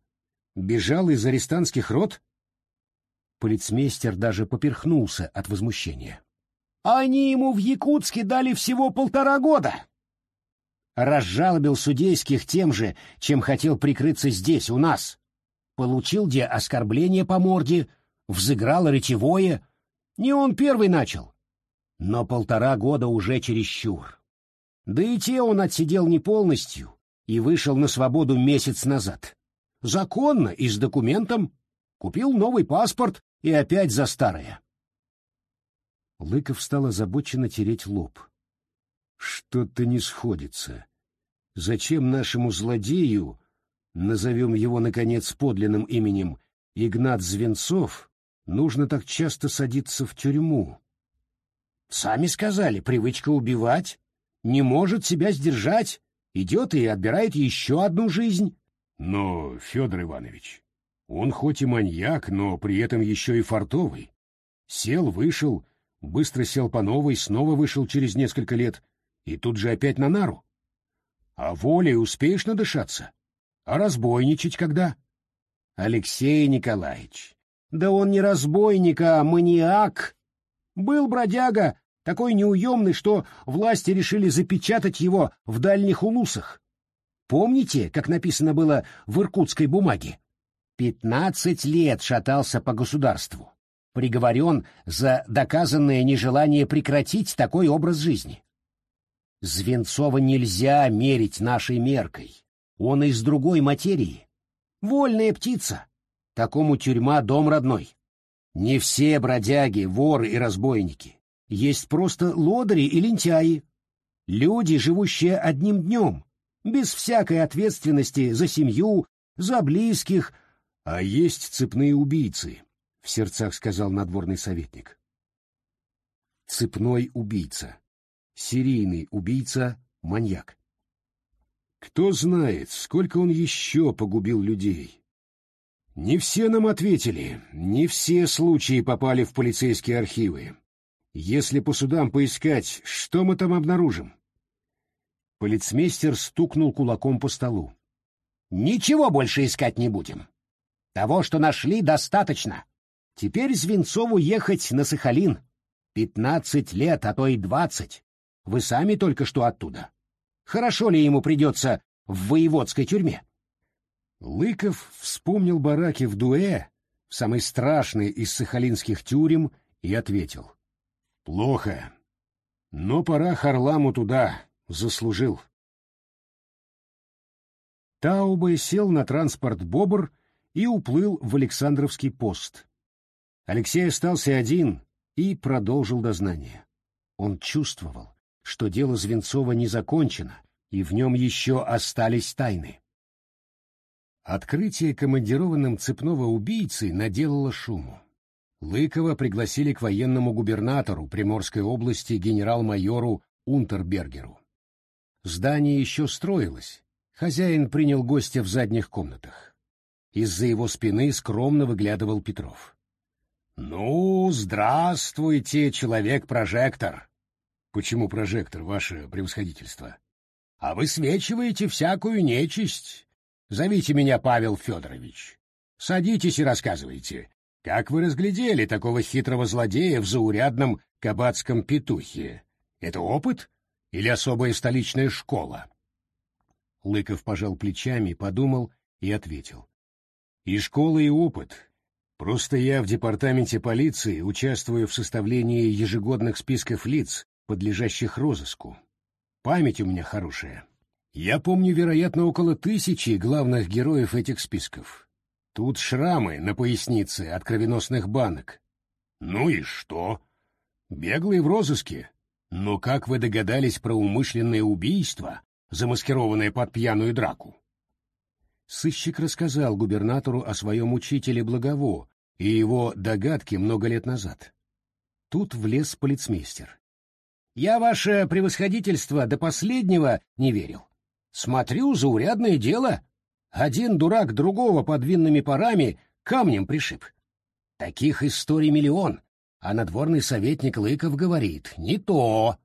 Бежал из арестантских рот?
Полицмейстер даже поперхнулся от возмущения. Они ему в Якутске дали всего полтора года. Разжалобил судейских тем же, чем хотел прикрыться здесь, у нас. Получил где оскорбление по морде, взыграл речевое, не он первый начал. Но полтора года уже чересчур. Да и те он отсидел не полностью и вышел на свободу месяц назад. Законно и с документом. Купил новый паспорт и опять за старое.
Лыков стал озабоченно тереть лоб. Что-то не сходится. Зачем нашему злодею, назовем его, наконец, подлинным именем, Игнат Звенцов, нужно так часто садиться в тюрьму?
Сами сказали, привычка убивать. Не может себя сдержать, идет и отбирает еще одну жизнь.
Но, Федор Иванович, он хоть и маньяк, но при этом еще и фартовый. Сел, вышел, быстро сел по новой, снова вышел через несколько лет, и тут же опять на нару. А волей успеешь надышаться? А разбойничать когда?
Алексей Николаевич, да он не разбойник, а маниак. Был бродяга, такой неуемный, что власти решили запечатать его в дальних улусах. Помните, как написано было в иркутской бумаге? Пятнадцать лет шатался по государству. Приговорен за доказанное нежелание прекратить такой образ жизни. Звенцова нельзя мерить нашей меркой. Он из другой материи. Вольная птица. Такому тюрьма дом родной. Не все бродяги, воры и разбойники. Есть просто лодыри и лентяи. Люди, живущие одним днем, без всякой ответственности за семью, за близких.
— А есть цепные убийцы, — в сердцах сказал надворный советник. Цепной убийца. Серийный убийца, маньяк. Кто знает, сколько он еще погубил людей. Не все нам ответили, не все случаи попали в полицейские архивы. Если по судам поискать, что мы там обнаружим? Полицмейстер стукнул кулаком по столу.
Ничего больше искать не будем. Того, что нашли, достаточно. Теперь Звенцову ехать на Сахалин. Пятнадцать лет, а то и двадцать. Вы сами только что оттуда. Хорошо ли ему придется в воеводской тюрьме?
Лыков вспомнил бараки в Дуэ, самый страшный из сахалинских тюрем, и ответил. Плохо. Но пора Харламу туда, заслужил. Таубе сел на транспорт «Бобр» и уплыл в Александровский пост. Алексей остался один и продолжил дознание. Он чувствовал, что дело Звенцова не закончено, и в нем еще остались тайны. Открытие командированным цепного убийцы наделало шуму. Лыкова пригласили к военному губернатору Приморской области генерал-майору Унтербергеру. Здание еще строилось. Хозяин принял гостя в задних комнатах. Из-за его спины скромно выглядывал Петров. — Ну, здравствуйте, человек-прожектор. — Почему прожектор, ваше превосходительство? — А высвечиваете всякую нечисть. Зовите меня Павел Федорович. Садитесь и рассказывайте, как вы разглядели такого хитрого злодея в заурядном кабацком петухе? Это опыт или особая столичная школа? Лыков пожал плечами, подумал и ответил. И школа, и опыт. Просто я в департаменте полиции участвую в составлении ежегодных списков лиц, подлежащих розыску. Память у меня хорошая. Я помню, вероятно, около тысячи главных героев этих списков. Тут шрамы на пояснице от кровеносных банок. Ну и что? Беглые в розыске. Но как вы догадались про умышленное убийство, замаскированное под пьяную драку? Сыщик рассказал губернатору о своем учителе Благово и его догадке много лет назад. Тут влез полицмейстер. «Я, ваше превосходительство, до последнего не верил. Смотрю, заурядное дело. Один дурак другого под винными парами камнем пришиб. Таких историй миллион, а надворный советник Лыков говорит, не то.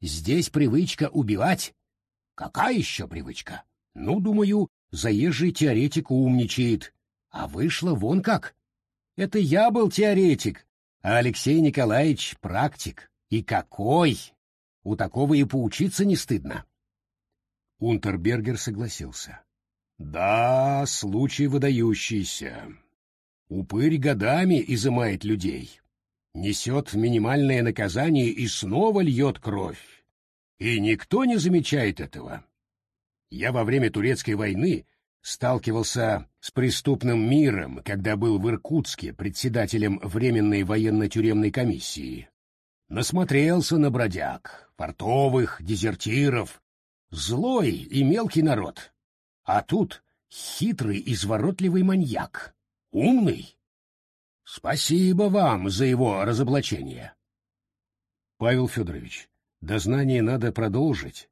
Здесь привычка убивать. Какая еще привычка? Ну, думаю, заезжий теоретик умничает. А вышло вон как. Это я был теоретик, а Алексей Николаевич — практик. И какой! У такого и поучиться не стыдно. Унтербергер согласился. Да, случай выдающийся. Упырь годами изымает людей, несет минимальное наказание и снова льет кровь. И никто не замечает этого. Я во время турецкой войны сталкивался с преступным миром, когда был в Иркутске председателем Временной военно-тюремной комиссии. Насмотрелся на бродяг, портовых, дезертиров. Злой и мелкий народ, а тут хитрый, изворотливый маньяк. Умный. Спасибо вам за его разоблачение. Павел Федорович, дознание надо продолжить,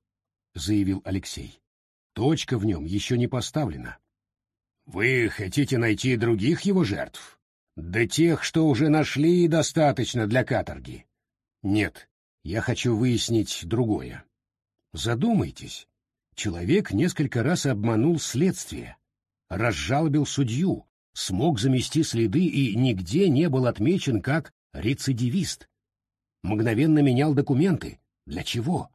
заявил Алексей. Точка в нем еще не поставлена. Вы хотите найти других его жертв? Да тех, что уже нашли, достаточно для каторги. Нет, я хочу выяснить другое. Задумайтесь, Человек несколько раз обманул следствие, разжалобил судью, смог замести следы и нигде не был отмечен как рецидивист. Мгновенно менял документы. Для чего?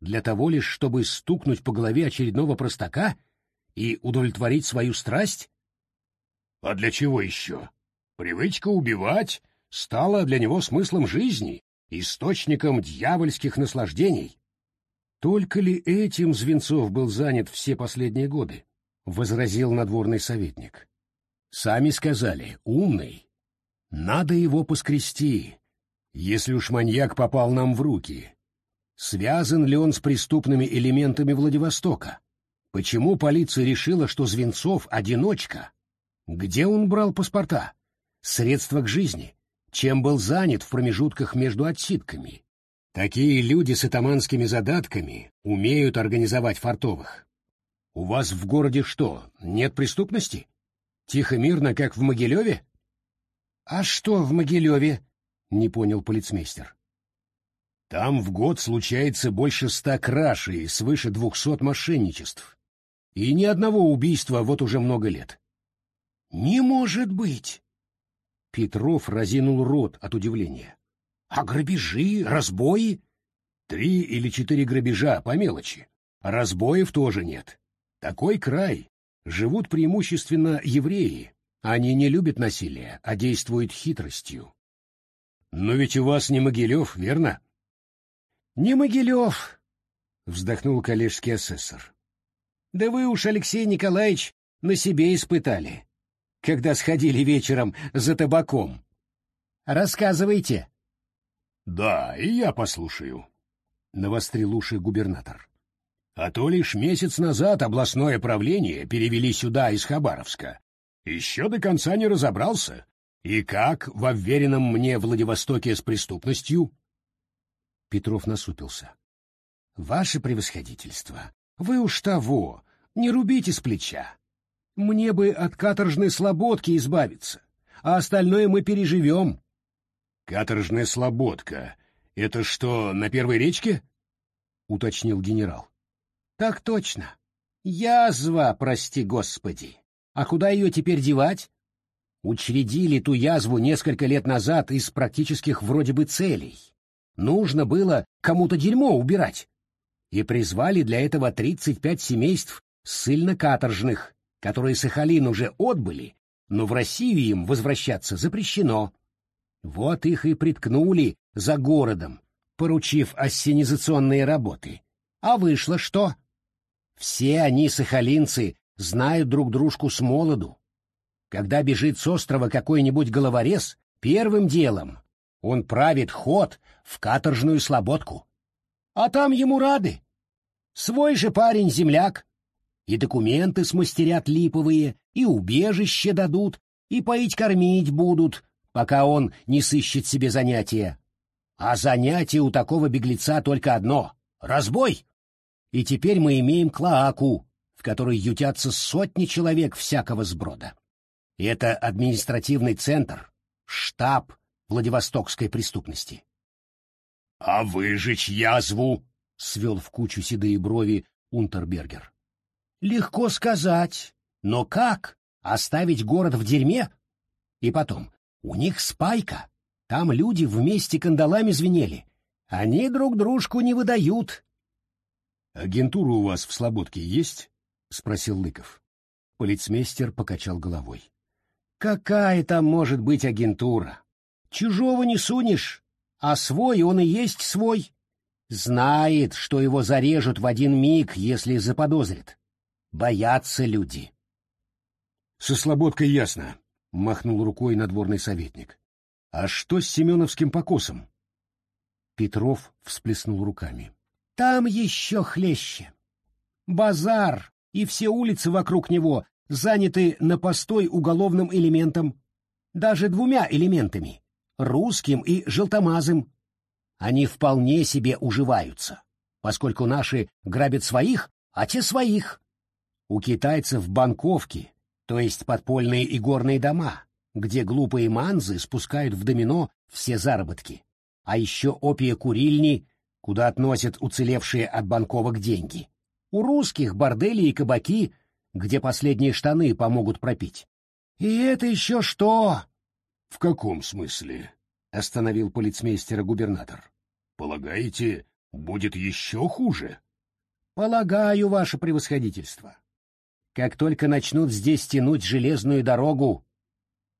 Для того лишь, чтобы стукнуть по голове очередного простака и удовлетворить свою страсть? А для чего еще? Привычка убивать стала для него смыслом жизни, источником дьявольских наслаждений. Только ли этим Звенцов был занят все последние годы? возразил надворный советник. Сами сказали, умный. Надо его поскрести, если уж маньяк попал нам в руки. Связан ли он с преступными элементами Владивостока? Почему полиция решила, что Звенцов — одиночка? Где он брал паспорта? Средства к жизни? Чем был занят в промежутках между отсидками? Такие люди с атаманскими задатками умеют организовать фартовых. У вас в городе что, нет преступности? Тихо-мирно, как в Могилеве?
— А что в Могилеве? — не понял полицмейстер.
Там в год случается больше ста краж и свыше двухсот мошенничеств. И ни одного убийства вот уже много лет.
Не может быть!
Петров разинул рот от удивления.
А грабежи, разбои?
Три или четыре грабежа по мелочи. Разбоев тоже нет. Такой край. Живут преимущественно евреи. Они не любят насилия, а действуют хитростью. Но ведь у вас не Могилев, верно?
Не Могилев, вздохнул коллежский асессор. Да вы уж, Алексей Николаевич, на себе испытали, когда сходили вечером за табаком. Рассказывайте.
Да, и я послушаю, навострил уши губернатор. А то лишь месяц назад областное правление перевели сюда из Хабаровска. Еще до конца не разобрался. И как в уверенном мне Владивостоке с преступностью
Петров насупился. «Ваше превосходительство, вы уж того, не рубите с плеча. Мне бы от каторжной слободки избавиться, а остальное мы переживем».
«Каторжная слободка — это что, на первой речке?» — уточнил генерал.
«Так точно. Язва, прости господи. А куда ее теперь девать?» Учредили ту язву несколько лет назад из практических вроде бы целей Нужно было кому-то дерьмо убирать. И призвали для этого 35 семейств ссыльно-каторжных, которые Сахалин уже отбыли, но в Россию им возвращаться запрещено. Вот их и приткнули за городом, поручив ассенизационные работы. А вышло что? Все они, сахалинцы, знают друг дружку с молоду. Когда бежит с острова какой-нибудь головорез, первым делом он правит ход в каторжную слободку. А там ему рады. Свой же парень-земляк. И документы смастерят липовые, и убежище дадут, и поить-кормить будут, пока он не сыщет себе занятия. А занятие у такого беглеца только одно — разбой. И теперь мы имеем клоаку, в которой ютятся сотни человек всякого сброда. Это административный центр, штаб Владивостокской преступности.
— А выжечь язву?
— свел в кучу седые брови Унтербергер. — Легко сказать. Но как? Оставить город в дерьме? И потом, у них спайка. Там люди вместе кандалами звенели. Они друг дружку не выдают.
— Агентура у вас в Слободке есть? — спросил Лыков. Полицмейстер покачал головой.
— Какая там может быть агентура? Чужого не сунешь, а свой он и есть свой. Знает, что его зарежут в один миг, если заподозрит. Боятся люди.
Со Слободкой ясно, — махнул рукой надворный советник. А что с Семеновским покосом?
Петров всплеснул руками. Там еще хлеще. Базар и все улицы вокруг него заняты на постой уголовным элементом, даже двумя элементами русским и желтомазым. Они вполне себе уживаются, поскольку наши грабят своих, а те своих. У китайцев банковки, то есть подпольные игорные дома, где глупые манзы спускают в домино все заработки, а еще опия-курильни, куда относят уцелевшие от банковок деньги. У русских бордели и кабаки, где последние штаны помогут пропить. И это еще что?
В каком смысле? Остановил полицмейстера губернатор. Полагаете, будет еще хуже?
Полагаю, ваше превосходительство. Как только начнут здесь тянуть железную дорогу,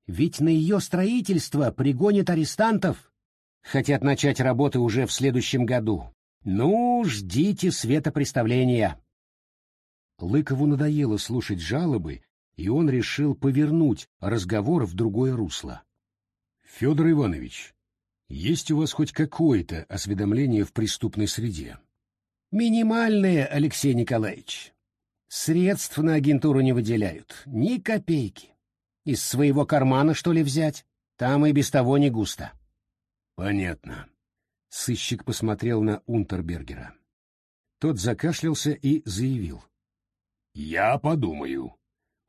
ведь на ее строительство пригонят арестантов, хотят начать работы уже в следующем году. Ну, ждите светопреставления.
Лыкову надоело слушать жалобы, и он решил повернуть разговор в другое русло. Федор Иванович, Есть у вас хоть какое-то осведомление в преступной среде?
Минимальное, Алексей Николаевич. Средств на агентуру не выделяют, ни копейки. Из своего кармана, что ли, взять? Там и без того не густо.
Понятно. Сыщик посмотрел на Унтербергера. Тот закашлялся и заявил. Я подумаю.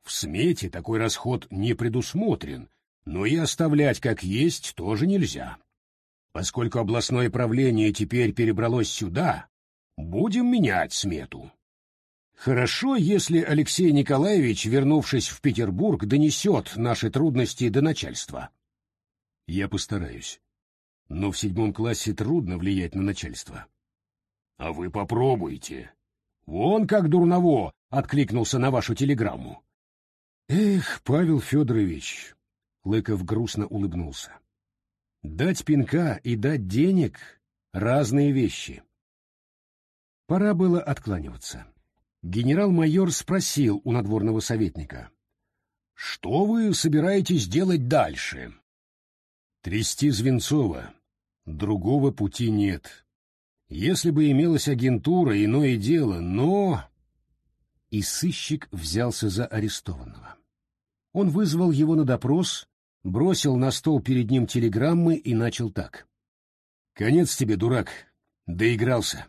В смете такой расход не предусмотрен, но и оставлять как есть тоже нельзя. Поскольку областное правление теперь перебралось сюда, будем менять смету. Хорошо, если Алексей Николаевич, вернувшись в Петербург, донесет наши трудности до начальства. Я постараюсь. Но в седьмом классе трудно влиять на начальство. А вы попробуйте. Вон как дурново откликнулся на вашу телеграмму. Эх, Павел Федорович, Лыков грустно улыбнулся. Дать пинка и дать денег — разные вещи. Пора было откланиваться. Генерал-майор спросил у надворного советника. «Что вы собираетесь делать дальше?» «Трясти Звенцова. Другого пути нет. Если бы имелась агентура, иное дело, но...» И сыщик взялся за арестованного. Он вызвал его на допрос бросил на стол перед ним телеграммы и начал так. «Конец тебе, дурак. Доигрался».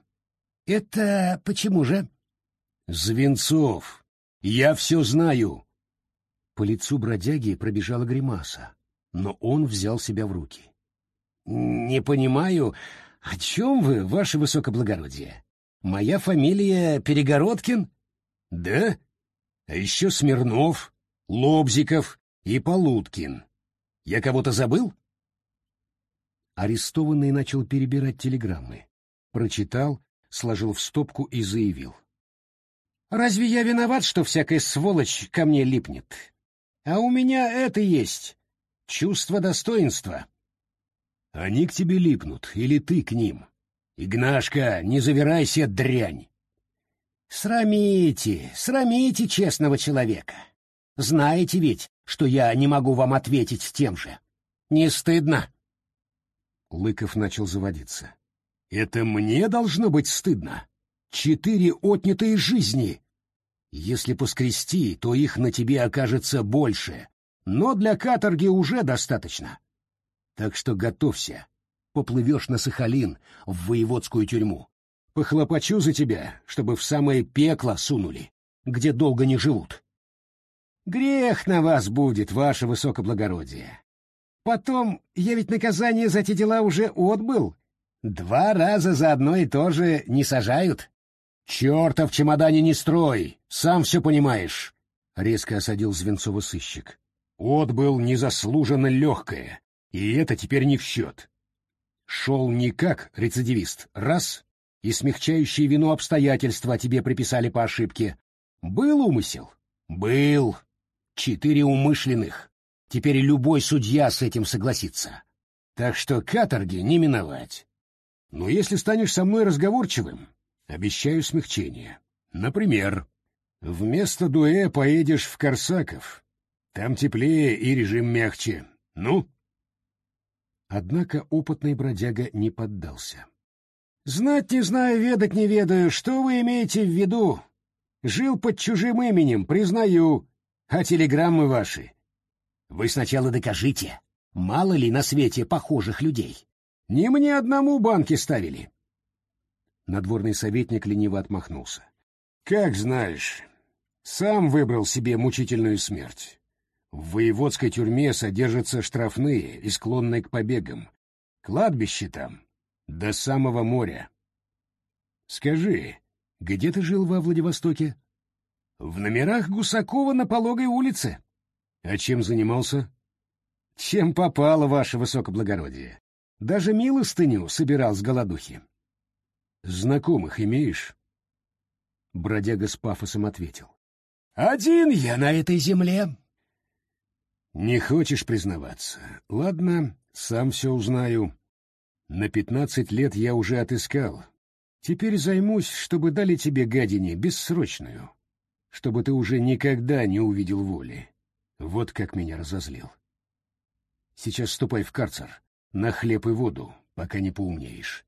«Это почему же?»
«Звенцов. Я все знаю».
По лицу бродяги пробежала гримаса, но он взял себя в руки. «Не понимаю, о чем вы, ваше высокоблагородие? Моя фамилия Перегородкин?»
«Да? А еще Смирнов, Лобзиков и Полуткин. Я кого-то забыл?
Арестованный начал перебирать телеграммы. Прочитал, сложил в стопку и заявил. «Разве я виноват, что всякая сволочь ко мне липнет? А у меня это есть. Чувство достоинства».
«Они к тебе липнут, или ты к ним? Игнашка, не завирайся, дрянь!»
«Срамите, срамите честного человека. Знаете ведь, что я не могу вам ответить тем же. Не стыдно?»
Лыков начал заводиться. «Это мне должно быть стыдно? Четыре отнятые жизни! Если поскрести, то их на тебе окажется больше, но для каторги уже достаточно. Так что готовься, поплывешь на Сахалин, в воеводскую тюрьму. Похлопочу за тебя, чтобы в самое пекло сунули, где долго не живут.
Грех на вас будет, ваше высокоблагородие. Потом, я ведь наказание за эти дела уже отбыл. Два раза за одно и то же не сажают.
Черта в чемодане не строй, сам все понимаешь, — резко осадил Звенцова сыщик. Отбыл незаслуженно легкое, и это теперь не в счет. Шел не как рецидивист, раз, и смягчающие вину обстоятельства тебе приписали по ошибке. Был умысел? Был. Четыре умышленных. Теперь любой судья с этим согласится. Так что каторги не миновать. Но если станешь со мной разговорчивым, обещаю смягчение. Например, вместо Дуэ поедешь в Корсаков. Там теплее и режим мягче. Ну? Однако опытный бродяга не поддался.
«Знать не знаю, ведать не ведаю. Что вы имеете в виду? Жил под чужим именем, признаю. А телеграммы ваши? Вы сначала докажите, мало ли на свете похожих людей. Не мне одному банки ставили.
Надворный советник лениво отмахнулся. Как знаешь, сам выбрал себе мучительную смерть. В воеводской тюрьме содержатся штрафные и склонные к побегам. Кладбище там до самого моря. Скажи, где ты жил во Владивостоке?
В номерах Гусакова на Пологой улице.
А чем занимался?
Чем попало, ваше высокоблагородие. Даже милостыню собирал с голодухи.
Знакомых имеешь? Бродяга с пафосом ответил.
Один я на этой земле.
Не хочешь признаваться? Ладно, сам все узнаю. На пятнадцать лет я уже отыскал. Теперь займусь, чтобы дали тебе гадине бессрочную чтобы ты уже никогда не увидел воли. Вот как меня разозлил. Сейчас ступай в карцер, На хлеб и воду, пока не поумнеешь.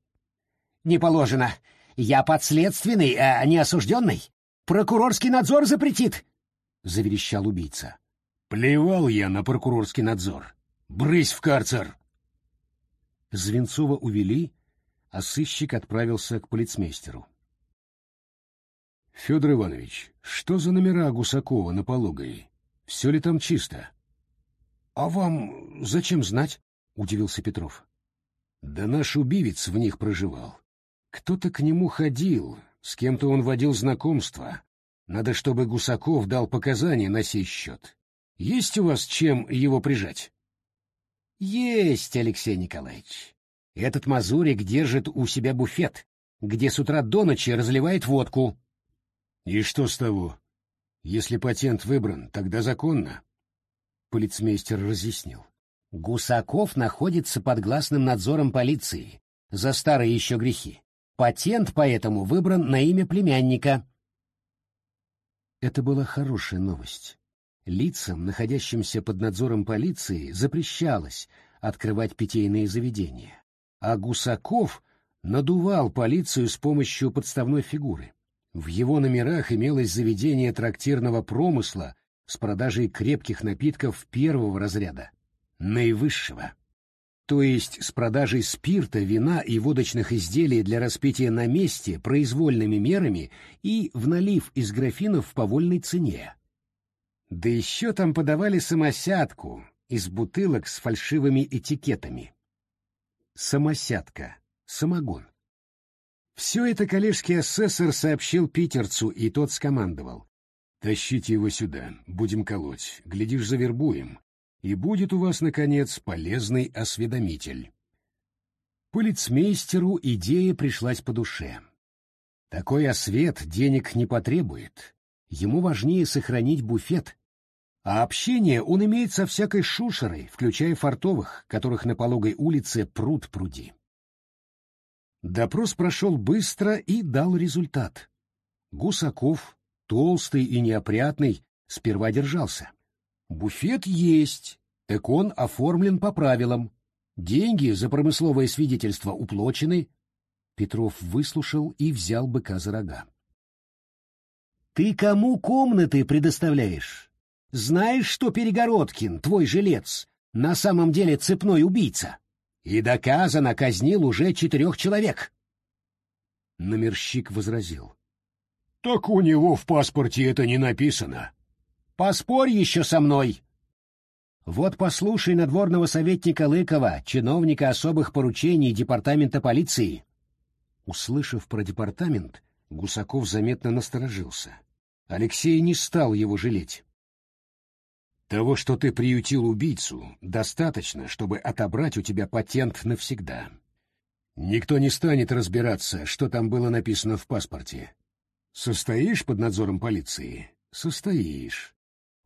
Не положено. Я подследственный, а не осужденный. Прокурорский надзор запретит, — заверещал убийца.
Плевал я на прокурорский надзор. Брысь в карцер!
Звенцова увели, а сыщик отправился к полицмейстеру.
Федор Иванович, что за номера Гусакова на Пологой? Все ли там чисто?
— А вам зачем знать? — удивился Петров.
— Да наш убивец в них проживал. Кто-то к нему ходил, с кем-то он водил знакомство. Надо, чтобы Гусаков дал показания на сей счет. Есть у вас чем его прижать?
— Есть, Алексей Николаевич. Этот мазурик держит у себя буфет, где с утра до ночи разливает водку.
И что с того? Если патент выбран, тогда законно.
Полицмейстер разъяснил. Гусаков находится под гласным надзором полиции за старые еще грехи. Патент поэтому выбран на имя племянника. Это была хорошая новость. Лицам, находящимся под надзором полиции, запрещалось открывать питейные заведения, а Гусаков надувал полицию с помощью подставной фигуры. В его номерах имелось заведение трактирного промысла с продажей крепких напитков первого разряда, наивысшего, то есть с продажей спирта, вина и водочных изделий для распития на месте произвольными мерами и в налив из графинов по вольной цене. Да еще там подавали самосядку из бутылок с фальшивыми этикетами. Самосядка, самогон. Все это коллежский асессор сообщил питерцу, и тот скомандовал.
«Тащите его сюда, будем колоть, глядишь, завербуем, и будет у вас, наконец, полезный осведомитель».
Полицмейстеру идея пришлась по душе. Такой освет денег не потребует, ему важнее сохранить буфет, а общение он имеет со всякой шушерой, включая фартовых, которых на пологой улице пруд пруди. Допрос прошел быстро и дал результат. Гусаков, толстый и неопрятный, сперва держался. Буфет есть, так он оформлен по правилам. Деньги за промысловое свидетельство уплочены. Петров выслушал и взял быка за рога. «Ты кому комнаты предоставляешь? Знаешь, что Перегородкин, твой жилец, на самом деле цепной убийца?» и доказано казнил уже четырех человек. Номерщик возразил.
— Так у него в паспорте это не написано.
— Поспорь еще со мной. Вот послушай надворного советника Лыкова, чиновника особых поручений департамента полиции. Услышав про департамент, Гусаков заметно насторожился. Алексей не стал его жалеть.
Того, что ты приютил убийцу, достаточно, чтобы отобрать у тебя патент навсегда. Никто не станет разбираться, что там было написано в паспорте. Состоишь под надзором полиции? Состоишь.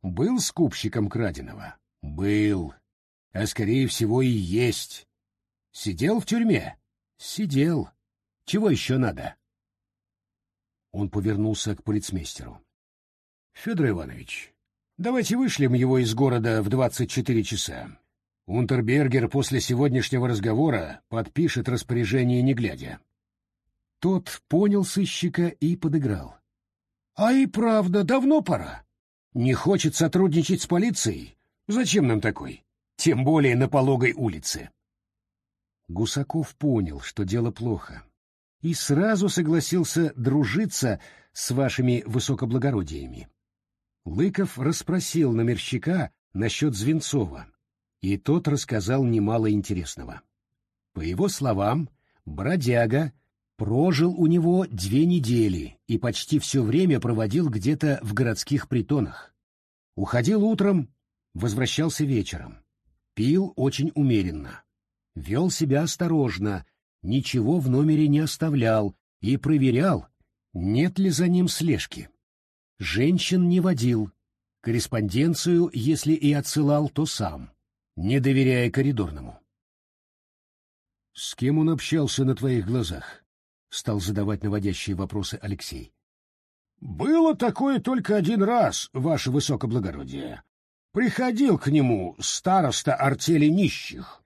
Был скупщиком краденого? Был. А скорее всего и есть. Сидел в тюрьме? Сидел. Чего еще надо? Он повернулся к полицмейстеру. Федор Иванович, Давайте вышлем его из города в 24 часа. Унтербергер после сегодняшнего разговора подпишет распоряжение не глядя. Тот понял сыщика и подыграл. А и правда, давно пора. Не хочет сотрудничать с полицией? Зачем нам такой? Тем более на пологой улице. Гусаков понял, что дело плохо, и сразу согласился дружиться с вашими высокоблагородиями. Лыков расспросил номерщика насчет Звенцова, и тот рассказал немало интересного. По его словам, бродяга прожил у него две недели и почти все время проводил где-то в городских притонах. Уходил утром, возвращался вечером. Пил очень умеренно. Вел себя осторожно, ничего в номере не оставлял и проверял, нет ли за ним слежки. Женщин не водил, корреспонденцию, если и отсылал, то сам, не доверяя коридорному. — С кем он общался на твоих глазах? — стал задавать наводящие вопросы Алексей. — Было такое только один раз, ваше высокоблагородие. Приходил к нему староста артели нищих.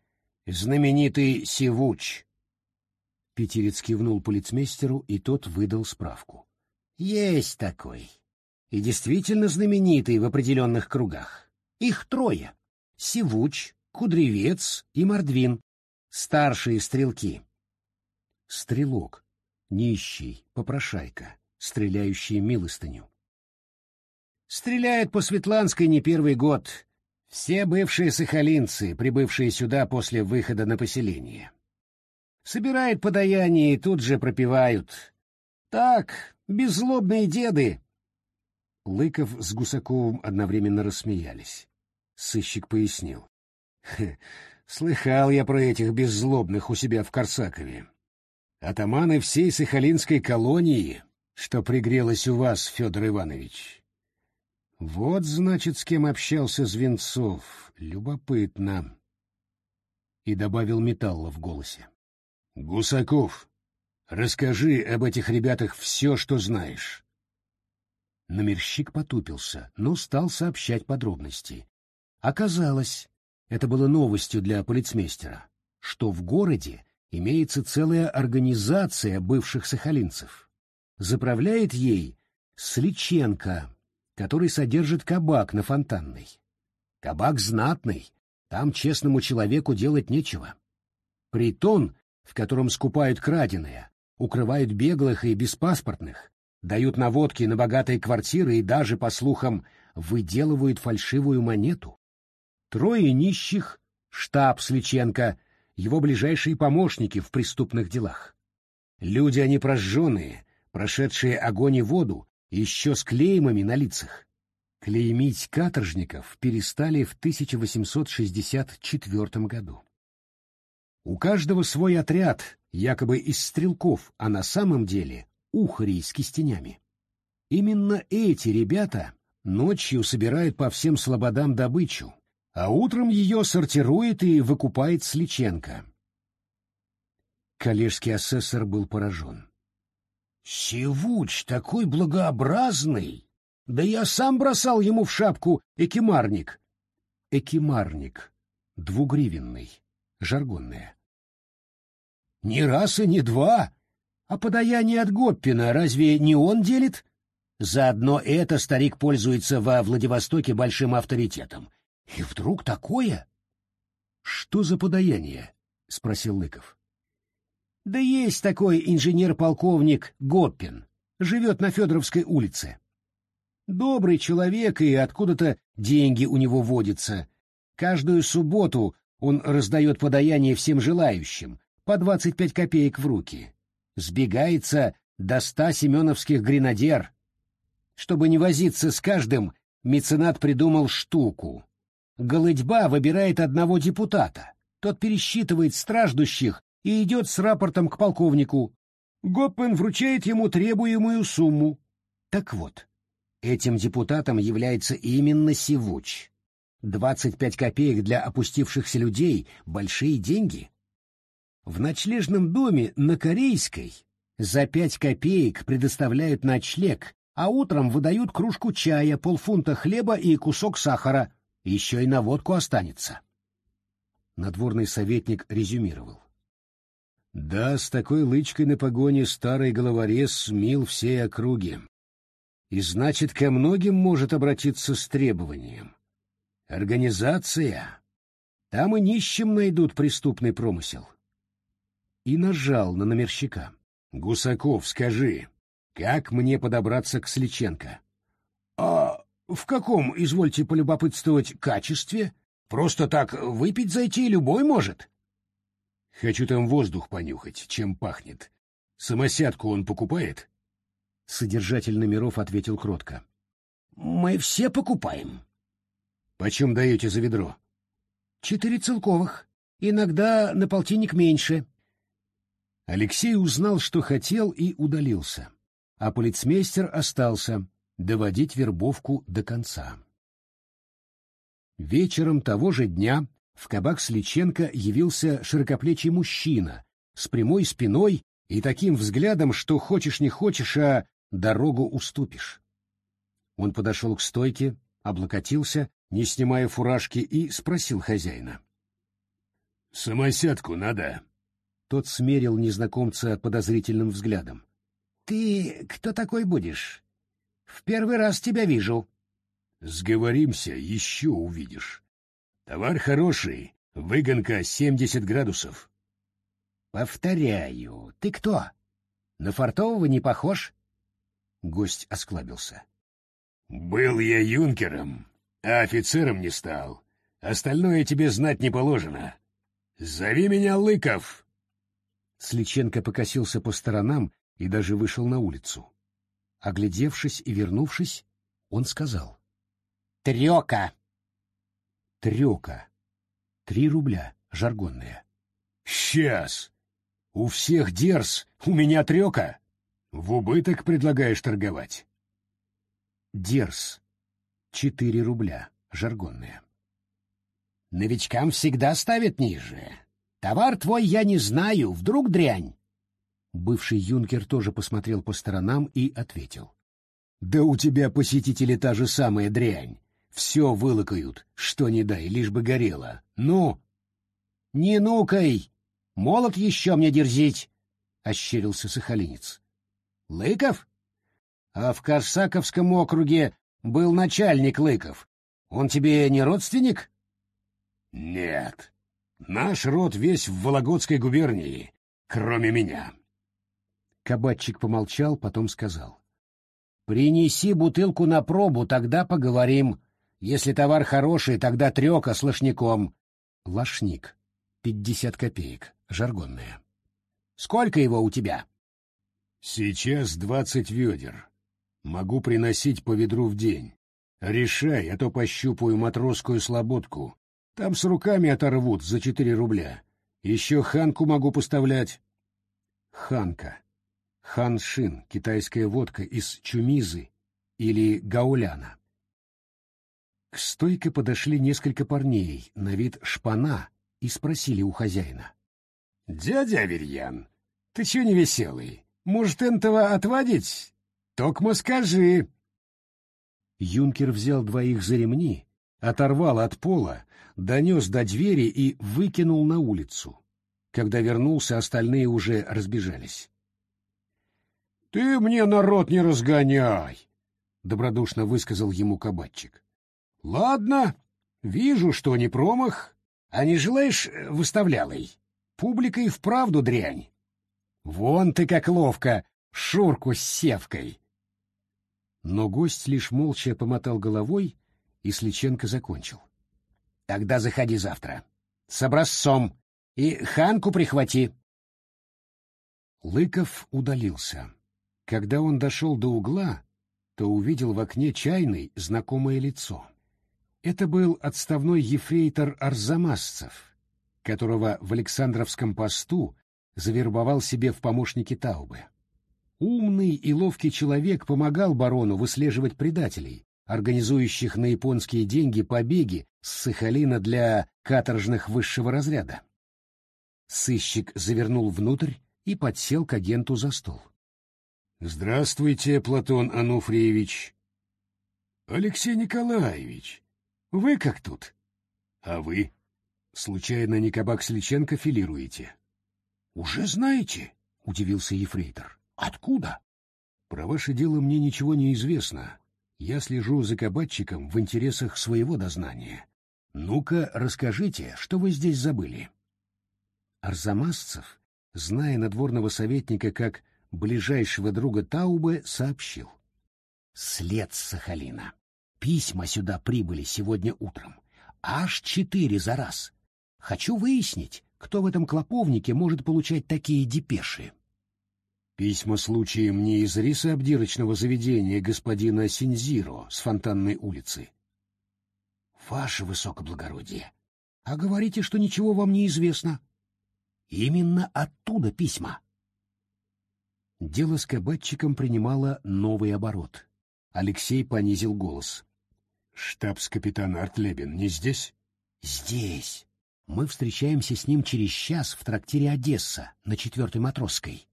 знаменитый Сивуч. Петерец кивнул полицмейстеру, и тот выдал справку. Есть такой. И действительно знаменитый в определенных кругах. Их трое. Сивуч, Кудревец и Мордвин. Старшие стрелки. Стрелок. Нищий, попрошайка, стреляющий милостыню. Стреляют по Светланской не первый год. Все бывшие сахалинцы, прибывшие сюда после выхода на поселение. Собирают подаяние и тут же пропивают. Так, беззлобные деды. Лыков с Гусаковым одновременно рассмеялись. Сыщик пояснил. — Слыхал я про этих беззлобных у себя в Корсакове. Атаманы всей Сахалинской колонии, что пригрелось у вас, Федор Иванович. Вот, значит, с кем общался Звенцов. Любопытно. И добавил металла в голосе. Гусаков, расскажи об этих ребятах все, что знаешь. Номерщик потупился, но стал сообщать подробности. Оказалось, это было новостью для полицмейстера, что в городе имеется целая организация бывших сахалинцев. Заправляет ей Сличенко, который содержит кабак на Фонтанной. Кабак знатный, там честному человеку делать нечего. Притон в котором скупают краденое, укрывают беглых и беспаспортных, дают наводки на богатые квартиры и даже, по слухам, выделывают фальшивую монету. Трое нищих, штаб Сличенко, его ближайшие помощники в преступных делах. Люди они прожженные, прошедшие огонь и воду, еще с клеймами на лицах. Клеймить каторжников перестали в 1864 году. У каждого свой отряд, якобы из стрелков, а на самом деле ухарей с кистенями. Именно эти ребята ночью собирают по всем слободам добычу, а утром ее сортирует и выкупает Сличенко. Коллежский асессор был поражен. «Севуч такой благообразный! Да я сам бросал ему в шапку экимарник!» Экимарник, двугривенный, жаргонное. Не раз и не два. А подаяние от Гоппина разве не он делит? Заодно это старик пользуется во Владивостоке большим авторитетом. И вдруг такое? — Что за подаяние? — спросил Лыков. — Да есть такой инженер-полковник Гоппин. Живет на Федоровской улице. Добрый человек, и откуда-то деньги у него водятся. Каждую субботу он раздает подаяние всем желающим, по двадцать пять копеек в руки. Сбегается до ста семеновских гренадер. Чтобы не возиться с каждым, меценат придумал штуку. Голыдьба выбирает одного депутата. Тот пересчитывает страждущих и идет с рапортом к полковнику. Гоппен вручает ему требуемую сумму. Так вот, этим депутатом является именно Сивуч. Двадцать пять копеек для опустившихся людей — большие деньги. В ночлежном доме на Корейской за пять копеек предоставляют ночлег, а утром выдают кружку чая, полфунта хлеба и кусок сахара. Еще и на водку останется. Надворный советник резюмировал. Да, с такой лычкой на погоне старый головорез смил все округи. И значит, ко многим может обратиться с требованием. Организация. Там и нищим найдут преступный промысел и нажал на номерщика. «Гусаков, скажи, как мне подобраться к Сличенко?» «А в каком, извольте полюбопытствовать, качестве? Просто так выпить зайти любой может?» «Хочу там воздух понюхать, чем пахнет. Самосядку он покупает?» Содержатель номеров ответил кротко. «Мы все покупаем». «Почем даете за ведро?» «Четыре целковых. Иногда на полтинник меньше». Алексей узнал, что хотел, и удалился, а полицмейстер остался доводить вербовку до конца. Вечером того же дня в кабак Сличенко явился широкоплечий мужчина с прямой спиной и таким взглядом, что хочешь не хочешь, а дорогу уступишь. Он подошел к стойке, облокотился, не снимая фуражки, и спросил хозяина.
Самосядку надо.
Тот смерил незнакомца подозрительным взглядом. Ты кто такой будешь? В первый раз тебя вижу.
Сговоримся, еще увидишь. Товар хороший, выгонка семьдесят градусов.
Повторяю, ты кто? На фартового не похож? Гость осклабился.
Был я юнкером, а офицером не стал. Остальное тебе знать не положено. Зови меня Лыков.
Сличенко покосился по сторонам и даже вышел на улицу. Оглядевшись и вернувшись, он сказал. «Трёка!» «Трёка. Три рубля, жаргонные».
«Сейчас! У всех дерз, у меня трёка. В убыток предлагаешь торговать?»
«Дерз. Четыре рубля, жаргонные». «Новичкам всегда ставят ниже. Товар твой я не знаю, вдруг дрянь?» Бывший юнкер тоже посмотрел по сторонам и ответил. «Да у тебя посетители та же самая дрянь. Все вылакают, что не дай, лишь бы горело. Ну?» «Не нукай! Молот еще мне дерзить!» — ощерился сахалинец. «Лыков? А в Корсаковском округе был начальник Лыков. Он тебе не родственник?»
«Нет. Наш род весь в Вологодской губернии, кроме меня.
Кабачик помолчал, потом сказал. «Принеси бутылку на пробу, тогда поговорим. Если товар хороший, тогда трёка с лошником». Лошник. Пятьдесят копеек. Жаргонная. «Сколько его у тебя?»
«Сейчас двадцать ведер. Могу приносить по ведру в день. Решай, а то пощупаю матросскую слободку. Там с руками оторвут за четыре рубля. Еще ханку могу поставлять».
«Ханка» ханшин, китайская водка из чумизы или гауляна. К стойке подошли несколько парней, на вид шпана, и спросили у хозяина.
— Дядя Аверьян, ты чё не веселый? Может, энтова отводить? Токмо скажи.
Юнкер взял двоих за ремни, оторвал от пола, донес до двери и выкинул на улицу. Когда вернулся, остальные уже разбежались.
Ты мне народ не разгоняй, добродушно высказал ему кабачик. Ладно, вижу, что не промах, а не желаешь э, выставлялой. Публика и вправду дрянь. Вон ты как ловко, Шурку с севкой.
Но гость лишь молча помотал головой, и Сличенко закончил. Тогда заходи завтра. С образцом. И Ханку прихвати. Лыков удалился. Когда он дошел до угла, то увидел в окне чайной знакомое лицо. Это был отставной ефрейтор Арзамасцев, которого в Александровском посту завербовал себе в помощники Таубы. Умный и ловкий человек помогал барону выслеживать предателей, организующих на японские деньги побеги с Сахалина для каторжных высшего разряда. Сыщик завернул внутрь и подсел к агенту за стол.
Здравствуйте, Платон Ануфриевич. Алексей Николаевич, вы как тут? А вы? Случайно не кабак Сличенко филируете?
Уже знаете? Удивился ефрейтор. Откуда?
Про ваше дело мне ничего не известно. Я слежу за кабачиком в интересах своего дознания. Ну-ка, расскажите, что вы здесь забыли?
Арзамасцев, зная надворного советника как ближайшего друга Таубе, сообщил. След Сахалина. Письма сюда прибыли сегодня утром. Аж четыре за раз. Хочу выяснить, кто в этом клоповнике может получать такие депеши.
Письма случаем не из риса обдирочного заведения господина Синзиро с фонтанной улицы.
Ваше высокоблагородие, а говорите, что ничего вам не известно. Именно оттуда письма. Дело с кабачиком принимало новый оборот. Алексей понизил голос.
«Штабс-капитан Артлебен не здесь?»
«Здесь. Мы встречаемся с ним через час в трактире «Одесса» на четвертой Матросской».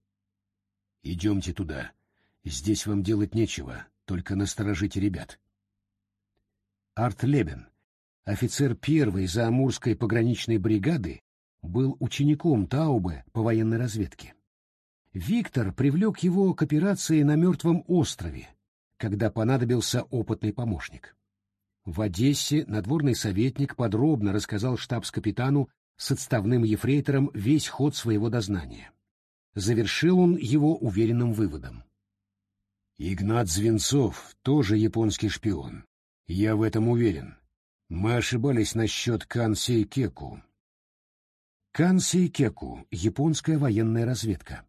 «Идемте туда. Здесь вам делать нечего, только насторожите ребят».
Артлебен, офицер первой заамурской пограничной бригады,
был учеником Таубе по военной разведке. Виктор привлек его к операции на Мертвом острове, когда понадобился опытный помощник. В Одессе надворный советник подробно рассказал штабс-капитану с отставным ефрейтором весь ход своего дознания. Завершил он его уверенным выводом. Игнат Звенцов тоже японский шпион. Я в этом уверен. Мы ошибались насчет Кан Сейкеку. Кан Сейкеку — японская военная разведка.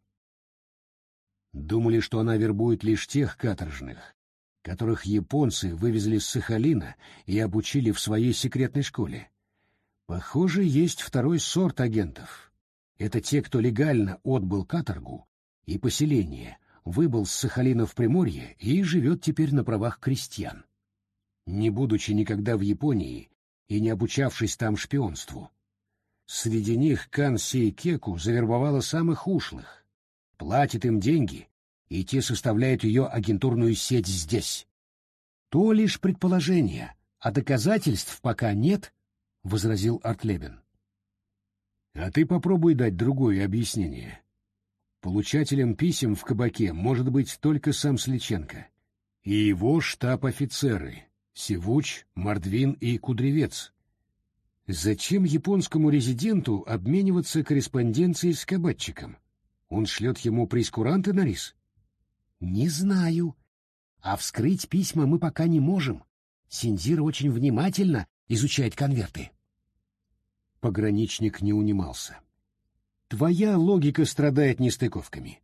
Думали, что она вербует лишь тех каторжных, которых японцы вывезли с Сахалина и обучили в своей секретной школе. Похоже, есть второй сорт агентов. Это те, кто легально отбыл каторгу и поселение, выбыл с Сахалина в Приморье и живет теперь на правах крестьян. Не будучи никогда в Японии и не обучавшись там шпионству. Среди них Кан Сейкеку завербовала самых ушлых, платит им деньги, и те составляют ее агентурную сеть здесь. То лишь предположение, а доказательств пока нет, — возразил Артлебен. А ты попробуй дать другое объяснение. Получателем писем в кабаке может быть только сам Сличенко и его штаб-офицеры Севуч, Мордвин и Кудревец. Зачем японскому резиденту обмениваться корреспонденцией с кабачиком? Он шлет ему прескуранты на рис? Не знаю. А вскрыть письма мы пока не можем. Синдзир очень внимательно изучает конверты. Пограничник не унимался. Твоя логика страдает нестыковками.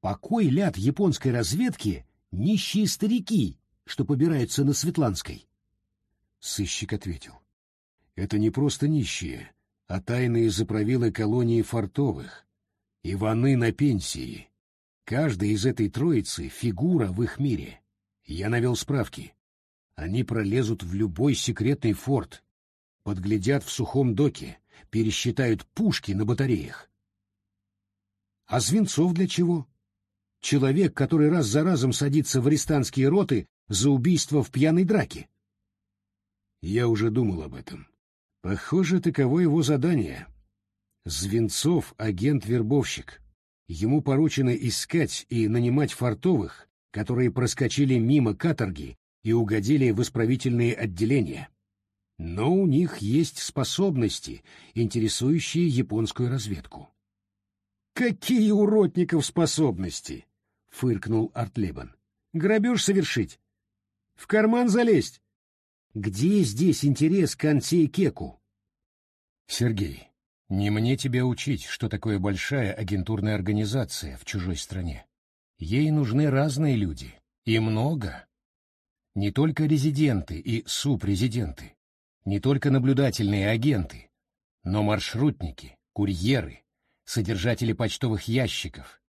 Покой ляд японской разведки — нищие старики, что побираются на Светланской. Сыщик ответил. Это не просто нищие, а тайные заправилы колонии фартовых. Иваны на пенсии. Каждый из этой троицы — фигура в их мире. Я навел справки. Они пролезут в любой секретный форт, подглядят в сухом доке, пересчитают пушки на батареях. А Звенцов для чего? Человек, который раз за разом садится в арестантские роты за убийство в пьяной драке. Я уже думал об этом. Похоже, таково его задание. Звенцов — агент-вербовщик. Ему поручено искать и нанимать фартовых, которые проскочили мимо каторги и угодили в исправительные отделения. Но у них есть способности, интересующие японскую разведку. «Какие у ротников способности!» — фыркнул Артлебан. «Грабеж совершить? В карман залезть? Где здесь интерес к Кеку?» «Сергей, не мне тебя учить, что такое большая агентурная организация в чужой стране. Ей нужны разные люди, и много. Не только резиденты и супрезиденты, не только наблюдательные агенты, но маршрутники, курьеры, содержатели почтовых ящиков,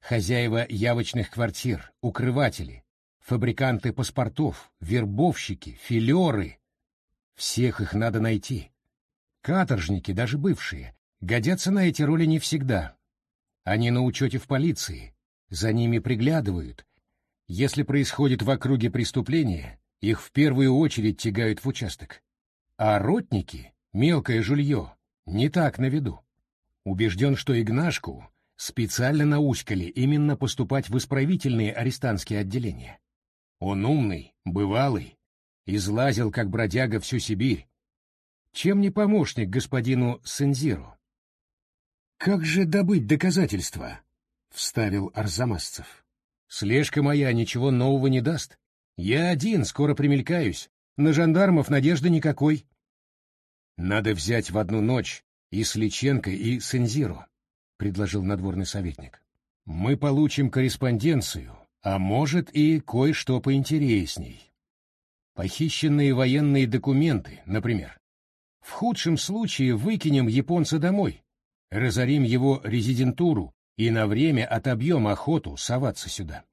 хозяева явочных квартир, укрыватели, фабриканты паспортов, вербовщики, филеры. Всех их надо найти. Каторжники, даже бывшие, годятся на эти роли не всегда. Они на учете в полиции, за ними приглядывают. Если происходит в округе преступление, их в первую очередь тягают в участок. А ротники, мелкое жулье, не так на виду. Убежден, что Игнашку специально науськали именно поступать в исправительные арестантские отделения. Он умный, бывалый, излазил, как бродяга, всю Сибирь. Чем не помощник господину Сензиру? «Как же добыть доказательства?» — вставил Арзамасцев. «Слежка моя ничего нового не даст. Я один, скоро примелькаюсь. На жандармов надежды никакой». «Надо взять в одну ночь и Сличенко, и Сензиро, — предложил надворный советник. Мы получим корреспонденцию, а может и кое-что поинтересней. Похищенные военные документы, например. В худшем случае выкинем японца домой, разорим его резидентуру и на время отобьем охоту соваться сюда.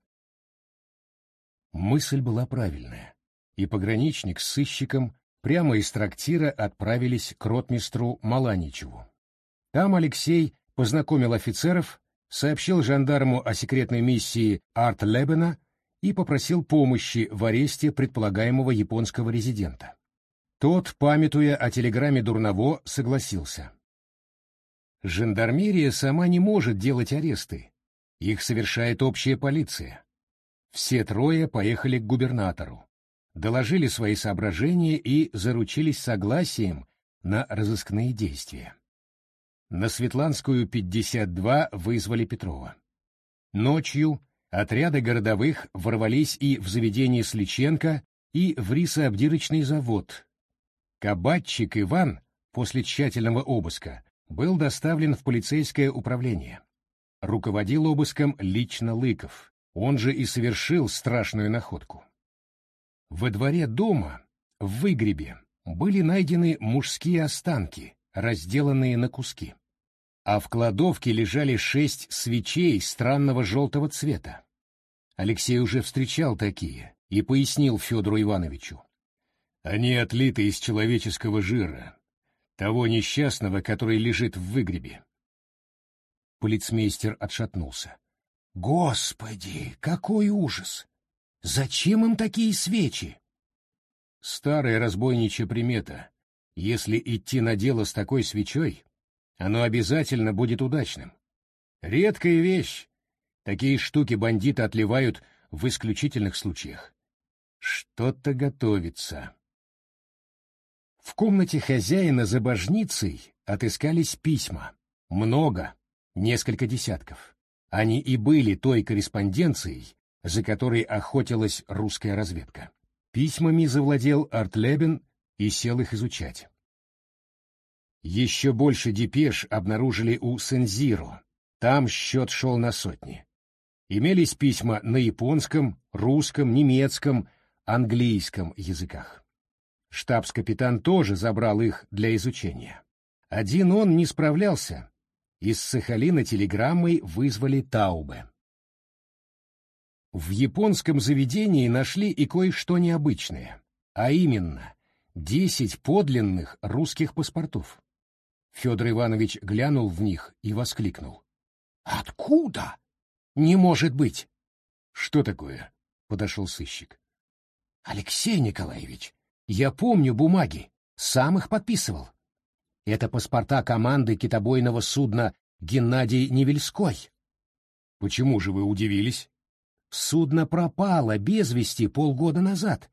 Мысль была правильная, и пограничник с сыщиком прямо из трактира отправились к ротмистру Маланичеву. Там Алексей познакомил офицеров, сообщил жандарму о секретной миссии Арт Лебена и попросил помощи в аресте предполагаемого японского резидента. Тот, памятуя о телеграмме Дурново, согласился. Жандармерия сама не может делать аресты. Их совершает общая полиция. Все трое поехали к губернатору, доложили свои соображения и заручились согласием на разыскные действия. На Светланскую, 52, вызвали Петрова. Ночью отряды городовых ворвались и в заведение Сличенко, и в рисообдирочный завод. Кабатчик Иван после тщательного обыска был доставлен в полицейское управление. Руководил обыском лично Лыков, он же и совершил страшную находку. Во дворе дома, в выгребе, были найдены мужские останки, разделанные на куски. А в кладовке лежали шесть свечей странного желтого цвета. Алексей уже встречал такие и пояснил Федору Ивановичу. Они отлиты из человеческого жира, того несчастного, который лежит в выгребе. Полицмейстер отшатнулся. Господи, какой ужас! Зачем им такие свечи? Старая разбойничья примета. Если идти на дело с такой свечой, оно обязательно будет удачным. Редкая вещь. Такие штуки бандиты отливают в исключительных случаях. Что-то готовится. В комнате хозяина за божницей отыскались письма. Много, несколько десятков. Они и были той корреспонденцией, за которой охотилась русская разведка. Письмами завладел Артлебен и сел их изучать. Еще больше депеш обнаружили у Сензиро. Там счет шел на сотни. Имелись письма на японском, русском, немецком, английском языках. Штабс-капитан тоже забрал их для изучения. Один он не справлялся. Из Сахалина телеграммой вызвали Таубе. В японском заведении нашли и кое-что необычное, а именно десять подлинных русских паспортов. Федор Иванович глянул в них и воскликнул. «Откуда? Не может быть!» «Что такое?» — подошел сыщик. «Алексей Николаевич, я помню бумаги, сам их подписывал. Это паспорта команды китобойного судна Геннадий Невельской. Почему же вы удивились? Судно пропало без вести полгода назад.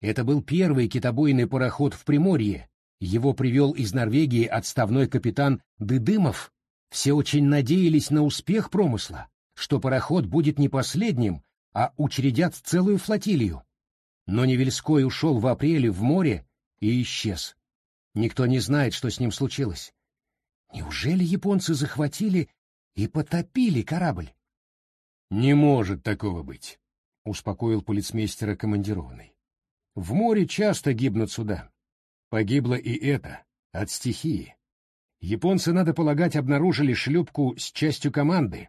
Это был первый китобойный пароход в Приморье. Его привел из Норвегии отставной капитан Дыдымов. Все очень надеялись на успех промысла, что пароход будет не последним, а учредят целую флотилию. Но Невельской ушел в апреле в море и исчез. Никто не знает, что с ним случилось. Неужели японцы захватили и потопили корабль? — Не может такого быть, — успокоил полицмейстера командированный. — В море часто гибнут суда. Погибло и это, от стихии. Японцы, надо полагать, обнаружили шлюпку с частью команды.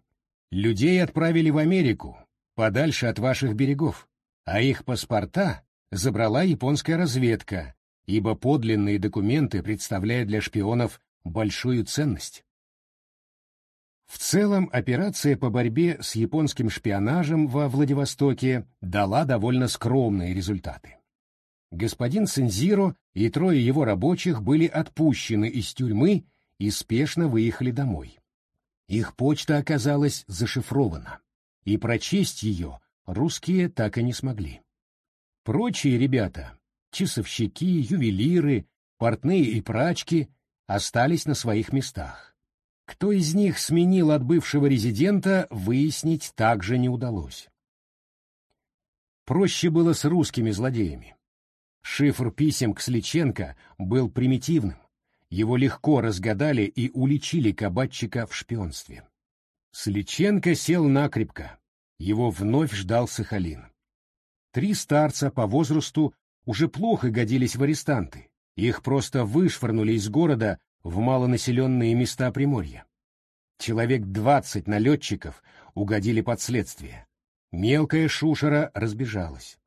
Людей отправили в Америку, подальше от ваших берегов а их паспорта забрала японская разведка, ибо подлинные документы представляют для шпионов большую ценность. В целом, операция по борьбе с японским шпионажем во Владивостоке дала довольно скромные результаты. Господин Сензиро и трое его рабочих были отпущены из тюрьмы и спешно выехали домой. Их почта оказалась зашифрована, и прочесть ее русские так и не смогли. Прочие ребята, часовщики, ювелиры, портные и прачки, остались на своих местах. Кто из них сменил от бывшего резидента, выяснить также не удалось. Проще было с русскими злодеями. Шифр писем к Сличенко был примитивным. Его легко разгадали и уличили кабачика в шпионстве. Сличенко сел накрепко, его вновь ждал Сахалин. Три старца по возрасту уже плохо годились в арестанты. Их просто вышвырнули из города в малонаселенные места Приморья. Человек двадцать налетчиков угодили под следствие. Мелкая шушера разбежалась.